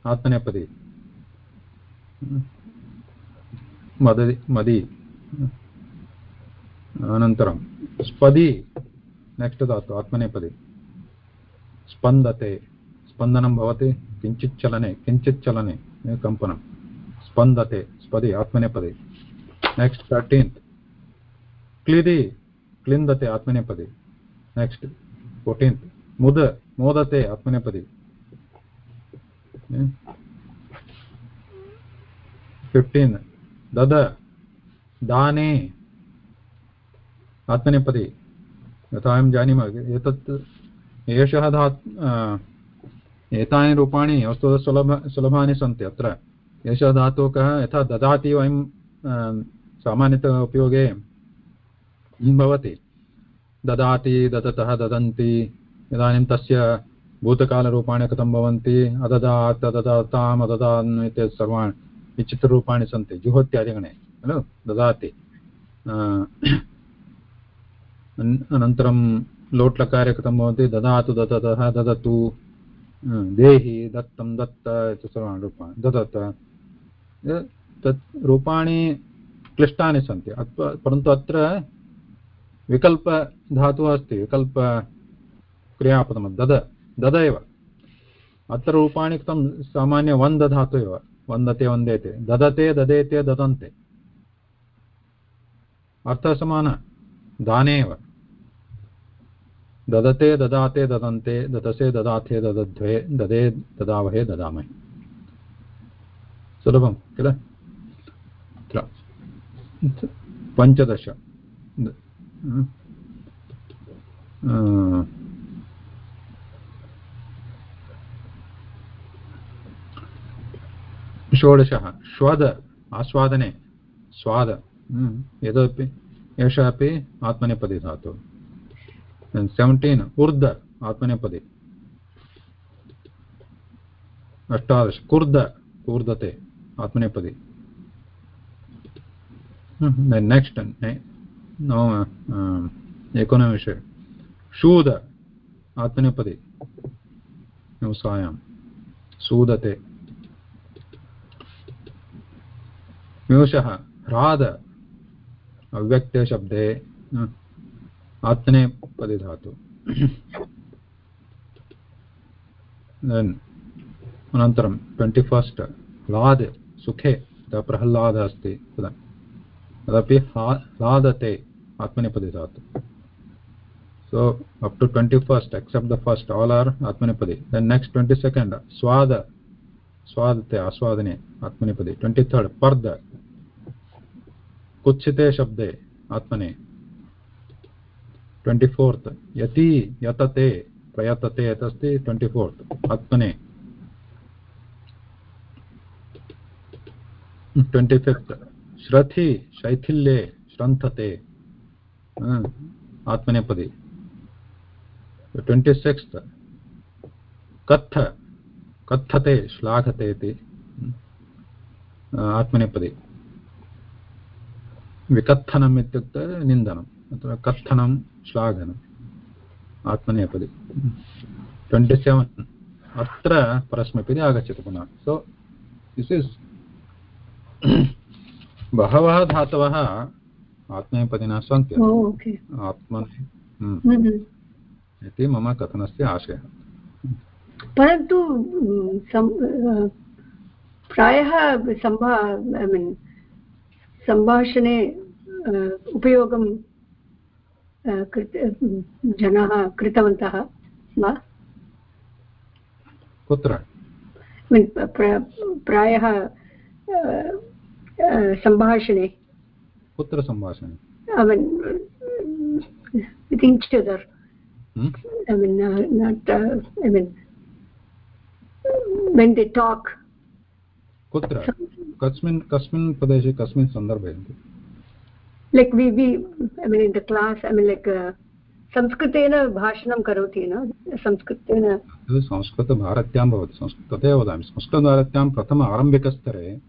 आत्मनेपदी। मदि मदि। अनन्तरं, स्पदि। नेक्स्ट् धातु आत्मनेपदी। स्पन्दते। स्पन्दनं भवति, किञ्चित् चलने किञ्चित् चलने कम्पनं। स्पन्दते, स्पदि, आत्मनेपदी। नेक्स्ट् तर्टीन्त् क्लिदि, क्लिन्दते, आत्मनेपदी। नेक्स्ट् फोर्टीन्त् मुद, मोदते, आत्मनेपदी। फिफ्टीन् दद, दाने, आत्मनेपदी। यथा वयं जानीमः, एतत् एषः धा एतानि रूपाणि वस्तुतः सुलभ, सुलभानि सन्ति अत्र। एषः धातुः कः, यथा ददाति वयं सामान्यतः उपयोगे भवति। ददाति, ददतः, ददन्ति, इदानीं तस्य भूतकालरूपाणि कथं भवन्ति, अददात्, अददाताम्, अददान् इत्यादि सर्वाणि विचित्ररूपाणि सन्ति, जुहोत्यादिगणे, खलु? ददाति। अनन्तरं लोट्लकारे कथं भवति, ददातु, ददतः, ददतु देहि, दत्तं, दत्त, इति सर्वाणि रूपाणि, ददत। तत् रूपाणि क्लिष्टानि सन्ति। परन्तु अत्र विकल्पधातुः अस्ति विकल्पक्रियापदं दद दद एव। अत्र रूपाणि कथं सामान्य वन्दधातु एव, वन्दते, वन्देते। ददते, ददेते, ददन्ते। अर्थः समानः दाने एव। ददते, ददाते, ददन्ते, ददसे, ददाथे, ददध्वे, ददे, ददावहे, ददामहे। सुलभं, किल? पञ्चदश। षोडशः। श्वद, आस्वादने। स्वाद। यदपि एषः अपि आत्मनेपदी धातुः। सेवेण्टीन् ऊर्ध आत्मनेपदी अष्टादश कुर्द कूर्दते आत्मनेपदी नेक्स्ट् नवम शूद आत्मनेपदी व्यवसायां सूदते विवशः ह्राद अव्यक्ते शब्दे आत्मने पदे धातु। अनन्तरं ट्वेण्टि फस्ट् ह्लाद् सुखे प्रहलाद अस्त तदपि ह्लादते आत्मनेपदे धातु। So up to twenty first except the first all are आत्मनेपदे then next twenty second स्वाद, स्वादते, आस्वादने आत्मनेपदे ट्वेंटी थर्ड पर्द, कुत्सिते शब्दे आत्मने। ट्वेण्टि फोर्त् यति, यतते, प्रयतते यत् अस्ति ट्वेण्टि फोर्त् आत्मने ट्वेण्टि फिफ्त् श्रथि, शैथिल्ये, श्रन्थते. आत्मनेपदी. ट्वेण्टि सिक्स्त् कत्थ कथते श्लाघते इति. आत्मनेपदी. विकत्थनम् इत्युक्ते निन्दनम् अत्र कत्थनं श्लाघनम् आत्मनेपदी। ट्वेण्टि सेवेन् अत्र परस्मैपदी आगच्छति पुनः। सो दिस् इस् बहवः धातवः आत्मनेपदिनः सन्ति। आत्मने इति मम कथनस्य आशयः। परन्तु प्रायः सम्भा ऐ मीन् सम्भाषणे उपयोगं कृत जनाः कृतवन्तः वा? कुत्र? प्रायः सम्भाषणे कुत्र सम्भाषणे hmm? कुत्र? कस्मिन् कस्मिन् प्रदेशे कस्मिन् सन्दर्भे we we i mean in the class i mean like uh, संस्कृतेन भाषणं करोति न? संस्कृतेन संस्कृतभारत्यां भवति। संस्कृत तदेव वदामि। संस्कृतभारत्यां प्रथम आरम्भिकस्तरे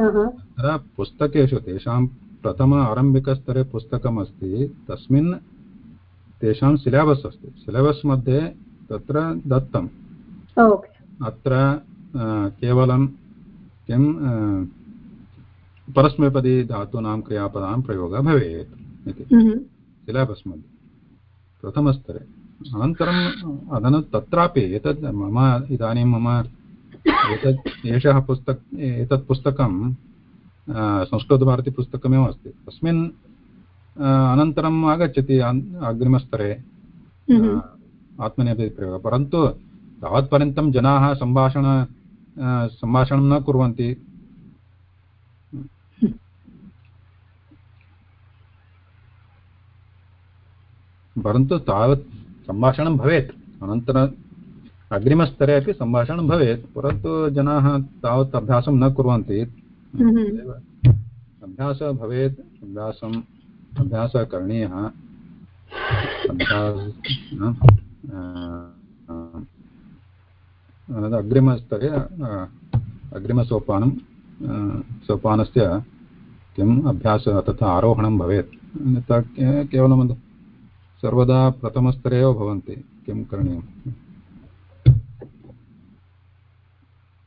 तत्र पुस्तकेषु तेषां प्रथम आरम्भिकस्तरे पुस्तकम् अस्ति तस्मिन् तेषां सिलेबस् अस्ति। सिलेबस् मध्ये तत्र दत्तम्। अत्र केवलं किं परस्मैपदी धातूनां क्रियापदानां प्रयोगः भवेत् इति। सिलेबस् मध्ये प्रथमस्तरे। अनन्तरम् अदन तत्रापि एतत् मम इदानीं मम एतत् एषः पुस्तक एतत् पुस्तकं संस्कृतभारतीपुस्तकमेव अस्ति। तस्मिन् अनन्तरम् आगच्छति अग्रिमस्तरे आत्मनेपदी प्रयोगः परन्तु तावत्पर्यन्तं जनाः सम्भाषण सम्भाषणं न कुर्वन्ति परन्तु तावत् सम्भाषणं भवेत् अनन्तरम् अग्रिमस्तरे अपि सम्भाषणं भवेत् परन्तु जनाः तावत् अभ्यासं न कुर्वन्ति अभ्यासः भवेत् अभ्यासम् अभ्यासः करणीयः अभ्यास अग्रिमस्तरे अग्रिमसोपानं सोपानस्य किम् अभ्यासः तथा आरोहणं भवेत्? अन्यथा केवलं सर्वदा प्रथमस्तरे एव भवन्ति किं करणीयम्?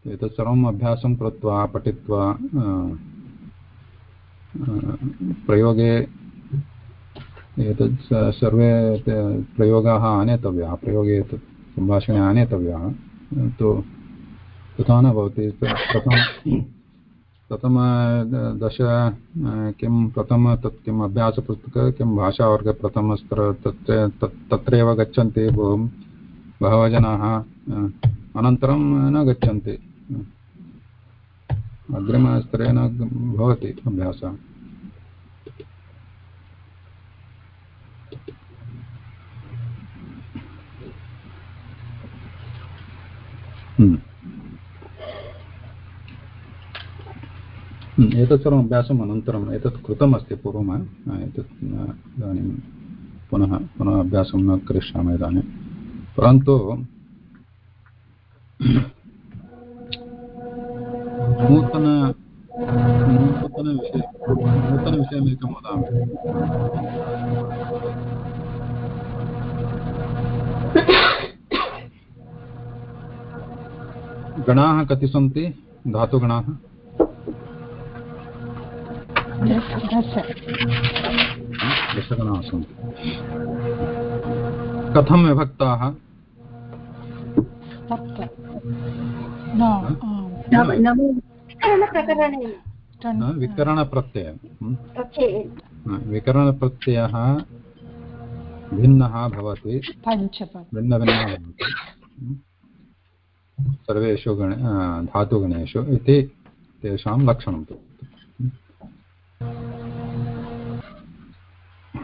एतत् सर्वम् अभ्यासं कृत्वा, पठित्वा प्रयोगे एतत् सर्वे प्रयोगाः आनेतव्याः, प्रयोगे एतत् सम्भाषणे आनेतव्याः। तु तथा न भवति। त- प्रथम प्रथम दश किं प्रथम तत् किम् अभ्यासपुस्तकं, किं भाषावर्ग प्रथमस्तर तत्र तत्, तत्रैव गच्छन्ति बहु बहवः जनाः अनन्तरं न गच्छन्ति। अग्रिमस्तरे न भवति अभ्यासः। एतत् सर्वम् अभ्यासम् अनन्तरम् एतत् कृतमस्ति पूर्वम् एतत् इदानीं पुनः पुनः अभ्यासं न करिष्यामः इदानीं परन्तु नूतन नूतनविषय नूतनविषयमेकं वदामि गणाः कति सन्ति? धातुगणाः दश दश। दशगणाः सन्ति। कथं विभक्ताः? विकरणप्रत्ययः विकरणप्रत्ययः भिन्नः भवति। भिन्नभिन्नः भवति? सर्वेषु गणे धातुगणेषु इति तेषां लक्षणं तु।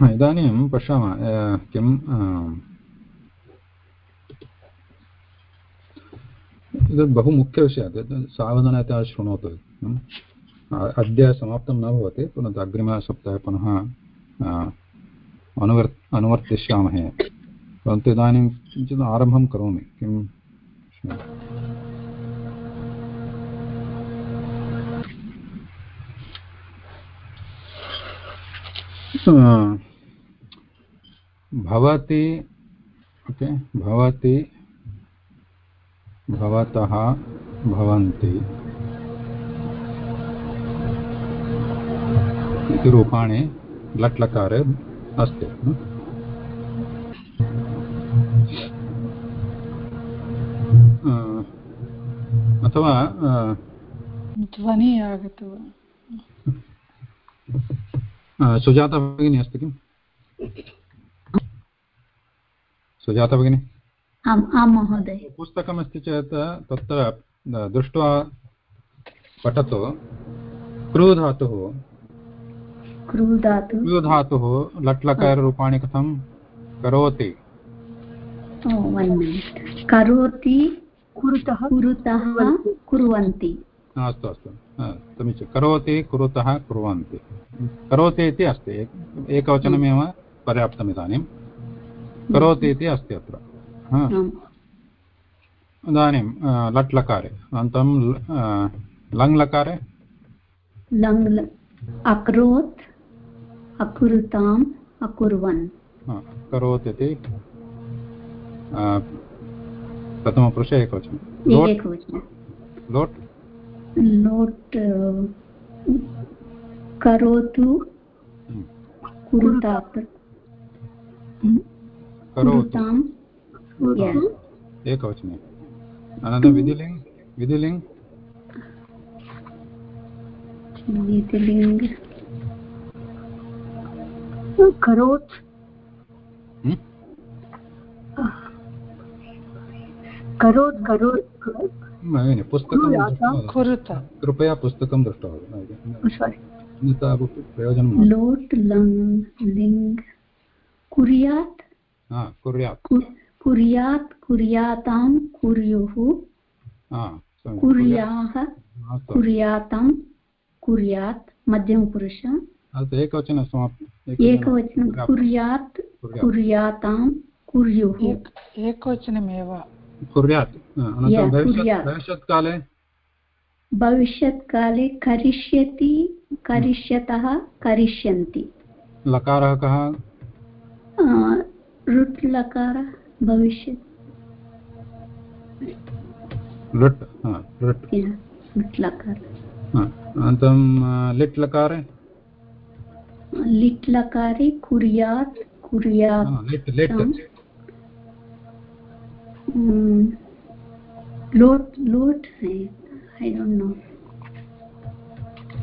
इदानीं पश्यामः किं अ, बहु मुख्यविषयः सावधानतया शृणोतु। अद्य समाप्तं न भवति पुनः अग्रिमसप्ताहे पुनः अनुवर् अनुवर्तिष्यामहे। परन्तु इदानीं किञ्चित् आरम्भं करोमि। किं भवति ओके भवति भवतः भवन्ति। इति रूपाणि लट् लकारे अस्ति। अथवा अ, ध्वनि आगतवान् अ, सुजाता भगिनी अस्ति किम् सुजाता भगिनी आम् आं महोदय पुस्तकमस्ति चेत् तत्र दृष्ट्वा पठतु क्रू धातुः क्रू धातु क्रू धातुः लट् लकाररूपाणि कथं करोति ओ वन् मिनिट् करोति कुरुतः कुरुतः कुर्वन्ति। अस्तु अस्तु। अ, समीचीनं। करोति कुरुतः कुर्वन्ति। करोति इति अस्ति। एक- एकवचनमेव पर्याप्तम् इदानीं करोति इति अस्ति अत्र। हा, इदानीं लट् लकारे अनन्तरं लङ् लकारे लङ् अकरोत् अकुरुताम् अकुर्वन्। हा, करोति इति अ, प्रथमपुरुषे एकवचनं लोट् लोट् लोट् करोतु कुरुतात् करोतु। कुरुताम्। Yes. एकवचने अनन्तरं विधिलिङ्ग् विधिलिङ्ग् नीतिलिङ्ग् करोत्? करोत् करोत्? कृपया पुस्तकं दृष्ट्वा वदतु। सारि अन्यथा कोऽपि प्रयोजनं लोट् लङ् लिङ्ग् कुर्यात्। कुर्यात्। कुर्यात् कुर्यातां कुर्युः। कुर्याः कुर्यातां कुर्यात् मध्यमपुरुष एकवचनं एकवचनं कुर्यात्। कुर्यातां कुर्युः। एक एकवचनमेव। कुर्यात्। अनन्तरं भविष्यत्। भविष्यत्काले? भविष्यत्काले करिष्यति करिष्यतः करिष्यन्ति। लकारः कः? रुट् लकार भविष्यत्। लृट् लृट् रुट् लकार। अनन्तरं लिट् लकारे? लिट् लकारे कुर्यात् कुर्यात्। लिट् लिट्। आम्. Mm, लोट् लोट् ऐ डोण्ट् नो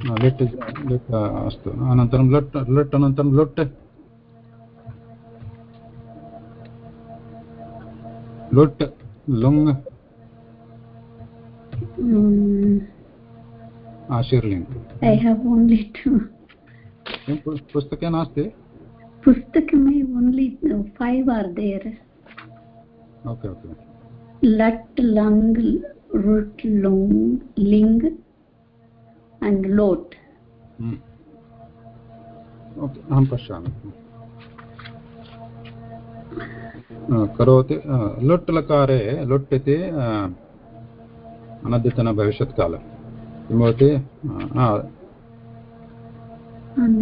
हा, लिट् लिट् आ, अस्तु अनन्तरं लट् लट् अनन्तरं लुट् लुट् लुङ् आशीर्लिङ्ग् ऐ हेव् ओन्लि टु किं पु- पुस्तके नास्ति पुस्तकमे only five are there okay okay लट् लङ् रुट् लुङ् लिङ्ग् अण्ड् लोट्। ओके अहं पश्यामि। करोति लुट् लकारे लुट् इति अनद्यतनभविष्यत्काले किं भवति?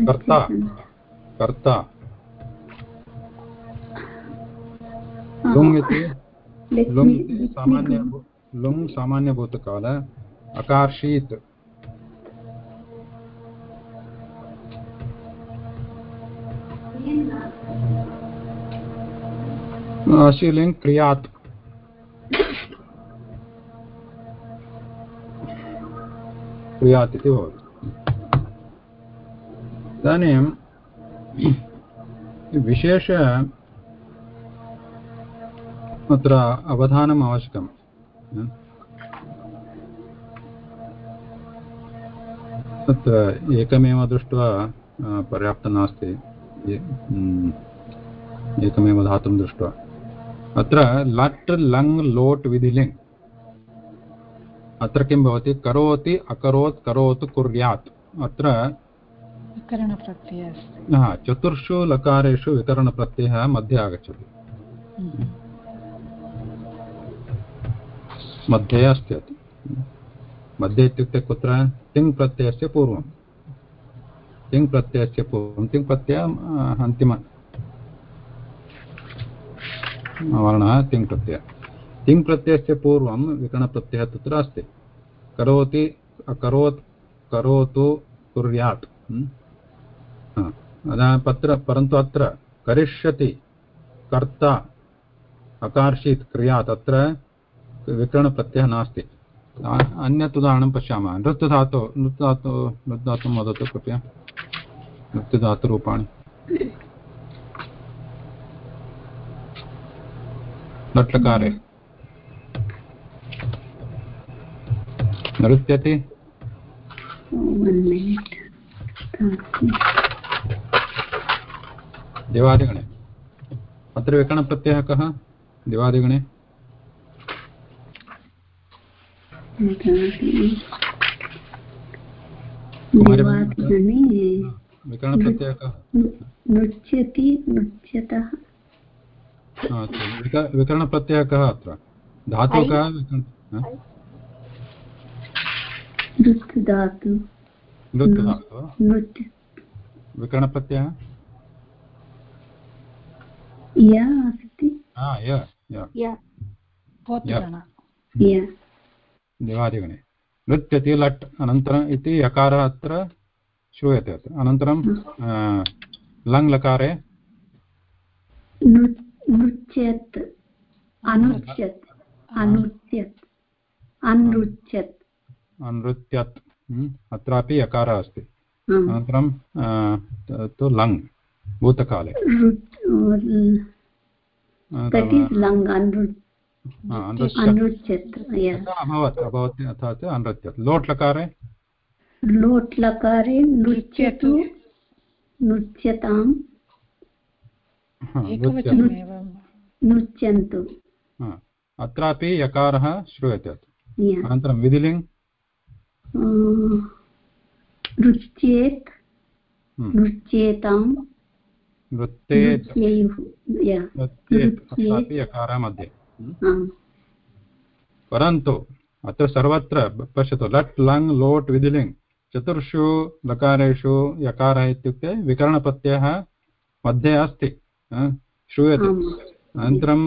कर्ता। कर्ता। लुङ् इति लुङ् इति सामान्य लुङ् सामान्यभूतकाल अकार्षीत् क्रियात् इति भवति। इदानीं विशेष अत्र अवधानम् आवश्यकम्। तत्र एकमेव दृष्ट्वा पर्याप्तं नास्ति। एकमेव धातुं दृष्ट्वा। अत्र लट् लङ् लोट् विधिलिङ्। अत्र किं भवति? करोति अकरोत् करोतु कुर्यात्। अत्र चतुर्षु लकारेषु विकरणप्रत्ययः मध्ये आगच्छति। मध्ये अस्ति मध्ये इत्युक्ते कुत्र? तिङ् प्रत्ययस्य पूर्वं तिङ् प्रत्ययस्य पूर्वं तिङ् प्रत्यय अन्तिम। वर्णः तिङ् प्रत्ययः तिङ् प्रत्ययस्य पूर्वं विकरणप्रत्ययः तत्र अस्ति। करोति अकरोत् करोतु, कुर्यात्। पत्र, परन्तु अत्र करिष्यति कर्ता अकार्षीत् क्रियात् अत्र विकरणप्रत्ययः नास्ति। अन्यत् उदाहरणं पश्यामः। नृत् धातु नृत् धातु नृत् धातुं वदतु कृपया। नृत्यधातुरूपाणि। लट्लकारे नृत्यति। दिवादिगणे। अत्र विकरणप्रत्ययः कः? दिवादिगणे दिवादिगणे विकरणप्रत्ययः कः नृत्यति नृत्यतः हा, विकरणप्रत्ययः कः। अत्र। धातुः कः विकरण हा? धातु। लुट् धातुः। नृत्य विकरणप्रत्ययः या अस्ति दिवादिगणे नृत्यति लट् अनन्तरम् इति यकारः अत्र श्रूयते अत्र। अनन्तरं लङ् लकारे नृ- नृत्यत् अनुच्यत् अनुच्यत् अनृच्यत्। नृत्यत् हम्म, अत्रापि यकारः अस्ति. अनन्तरं तु लङ् भूतकाले। लङ् अभवत् अभवत् अर्थात् अनृत्यत् लोट् लकारे लोट् लकारे नृत्यतु। नृत्यतां हा, नृत्य- एकवचनमेव नृत्यन्तु। अत्रापि यकारः श्रूयते। अनन्तरं विधिलिङ्ग्। नृत्येत् हम्म, नृत्येतां नृत्येत् नृत्येत्। अत्रापि यकारः मध्ये परन्तु अत्र सर्वत्र पश्यतु लट् लङ् लोट् विधिलिङ् चतुर्षु लकारेषु यकारः इत्युक्ते विकरणप्रत्ययः मध्ये अस्ति श्रूयते। अनन्तरं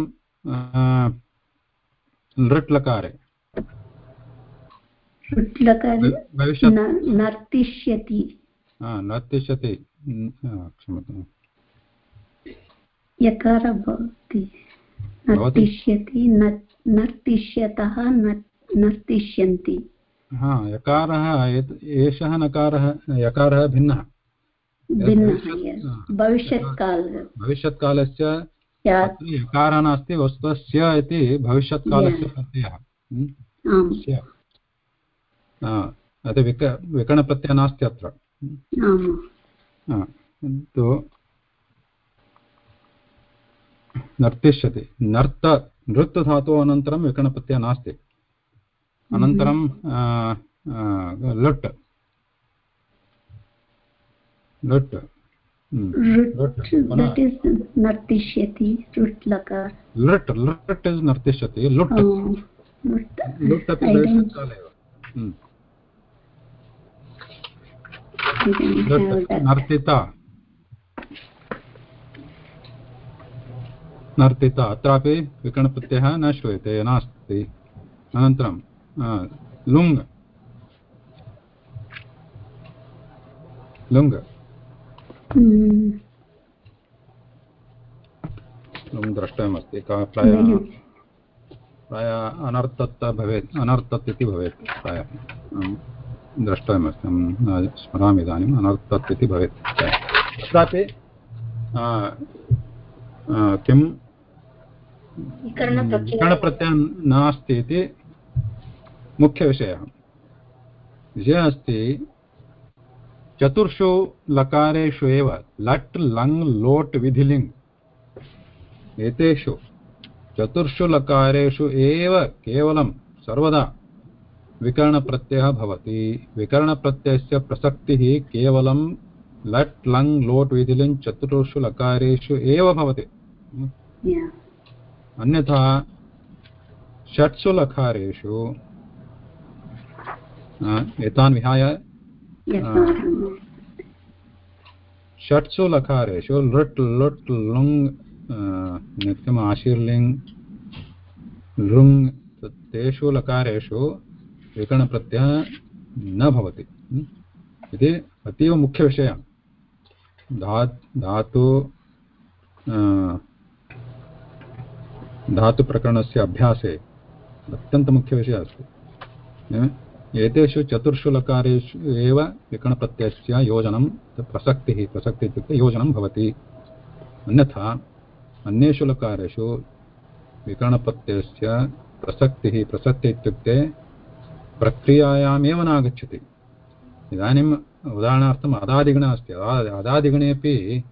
लृट् लकारे। नर्तिष्यति। नर्तिष्यति। क्षम्यताम्। यकार भवति? नर्तिष्यति न- नर्तिष्यतः नर्तिष्यन्ति। हा यकारः एषः नकारः यकारः भिन्नः. भविष्यत्काल। भविष्यत्कालस्य यकारः नास्ति वस्तुतः स्य इति भविष्यत्कालस्य प्रत्ययः। हम्म? आम्। स्य। हा, अतः विक विकरणप्रत्ययः नास्ति अत्र। हा, नर्तिष्यति। नर्त नृत् धातोः अनन्तरं विकरणप्रत्ययः नास्ति। अनन्तरं आ, लट्। लट्। हम्म, लट् नर्तिष्यति लट् लट् इस् नर्तिष्यति लुट्। लुट्। अपि I don't- भविष्यत्काले एव हम्म, I don't have लट् that. नर्तिता नर्तिता अत्रापि विकरणप्रत्ययः न श्रूयते नास्ति अनन्तरं लुङ् लुङ्. लुङ् द्रष्टव्यमस्ति का प्रायः. प्रायः अनर्थत् भवेत् अनर्थत् इति भवेत् प्रायः द्रष्टव्यमस्ति अहं स्मरामि इदानीम् अनर्थत् इति भवेत् प्रायः। तत्रापि किं विकरणप्रत्ययः विकरणप्रत्ययः नास्ति इति मुख्यविषयः। विषयः अस्ति चतुर्षु लकारेषु एव लट् लङ् लोट् विधिलिङ् एतेषु चतुर्षु लकारेषु एव केवलं सर्वदा विकरणप्रत्ययः भवति। विकरणप्रत्ययस्य प्रसक्तिः केवलं लट् लङ् लोट् विधिलिङ् चतुर्षु लकारेषु एव भवति। Yeah. अन्यथा षट्सु लकारेषु एतान् विहाय. षट्सु लकारेषु लृट् लुट् लुङ् नित्यम् आशीर्लिङ् लृङ् तेषु लकारेषु विकरणप्रत्ययः न भवति इति अतीव मुख्यविषयः धा धातु धातुप्रकरणस्य अभ्यासे अत्यन्तमुख्यविषयः अस्ति एतेषु चतुर्षु लकारेषु एव विकरणप्रत्ययस्य योजनं, प्रसक्तिः प्रसक्तिः इत्युक्ते योजनं भवति। अन्यथा अन्येषु लकारेषु विकरणप्रत्ययस्य प्रसक्तिः प्रसक्तिः इत्युक्ते प्रक्रियायामेव नागच्छति। इदानीम् उदाहरणार्थम् अदादिगणः अस्ति। अदा- अदादिगणे अपि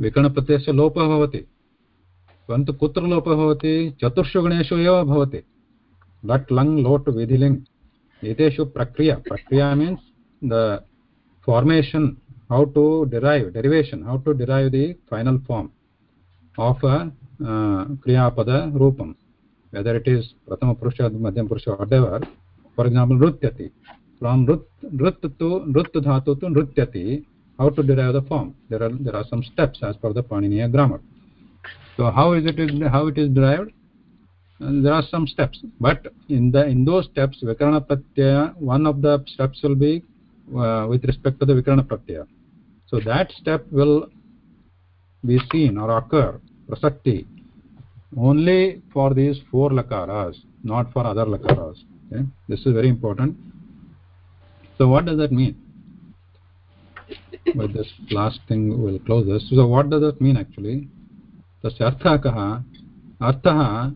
विकरणप्रत्ययस्य लोपः भवति। परन्तु कुत्र लोपः भवति, चतुर्षु गुणेषु एव भवति। लट् लङ् लोट् विधिलिङ् एतेषु प्रक्रिया प्रक्रिया means the formation how to derive derivation how to derive the final form of a क्रियापदरूपं whether it is प्रथमपुरुष मध्यमपुरुष वाट् एवर् फॉर एक्साम्पल् नृत्य फ्रोम् नृत् नृत् तु नृत् धातु तो नृत्य how to derive the form there are there are some steps as per the पाणिनीय grammar so how is it is how it is derived? And there are some steps but in the in those steps vikarana pratyaya one of the steps will be uh, with respect to the vikarana pratyaya. So that step will be seen or occur prasakti only for these four lakaras not for other lakaras. Okay? This is very important. So what does that mean? With this last thing we'll close this. So what does that mean actually तस्य अर्थः कः? अर्थः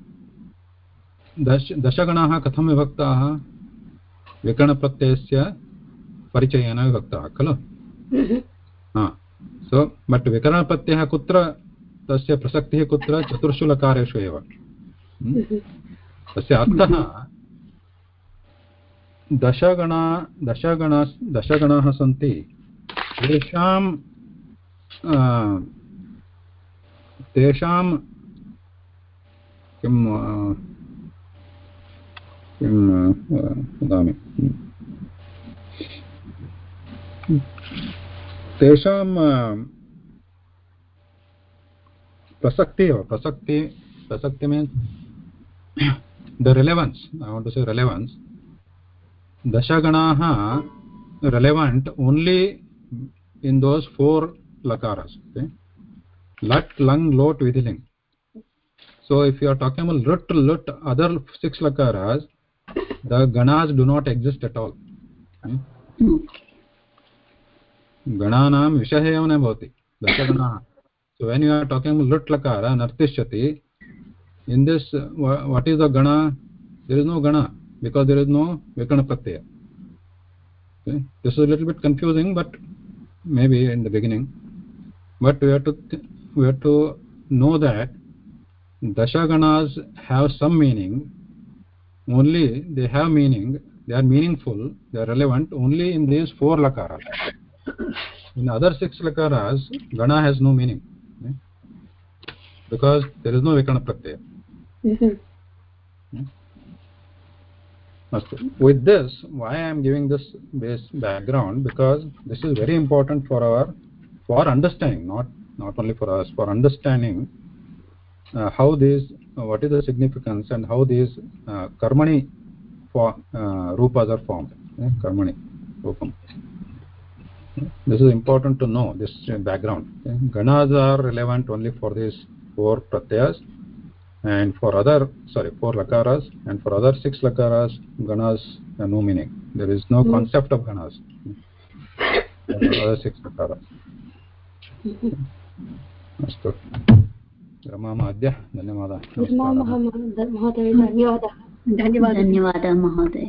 दश दशगणाः कथं विभक्ताः? विकरणप्रत्ययस्य परिचयेन विभक्ताः खलु? हा। सो but विकरणप्रत्ययः कुत्र? तस्य प्रसक्तिः कुत्र? चतुर्षु लकारेषु एव। हम्म? तस्य अर्थः दशगणा दशगणा दशगणाः सन्ति। तेषां तेषां किं किं वदामि? तेषां प्रसक्ति एव, प्रसक्ति प्रसक्ति means the relevance I want to say relevance दशगणाः relevant only in those four lakaras, okay? Lat lang lot vidhiling so if you are talking about lut lut other six lakaras the ganas do not exist at all? गणानां विषयः एव न भवति दशगणाः are talking about lut lakara nartishyati in this what is the gana there is no gana because there is no vikana pratyaya okay this is a little bit confusing but maybe in the beginning but we have to we have to know that dashaganas have some meaning only they have meaning they are meaningful they are relevant only in these four lakaras in other six lakaras gana has no meaning okay? because there is no vikana pratyaya mm-hmm. hmm? Astu. with this why i am giving this base background because this is very important for our for understanding not not only for us for understanding uh, how these uh, what is the significance and how these uh, karmani for uh, rupas are formed okay? karmani rupam this is important to know this background okay? ganas are relevant only for these four pratyas and for other sorry four lakaras and for other six lakaras ganas have no meaning there is no concept of ganas other six lakaras अस्तु। रमामः अद्य धन्यवादः महोदय धन्यवादः धन्यवादः। धन्यवादः महोदय।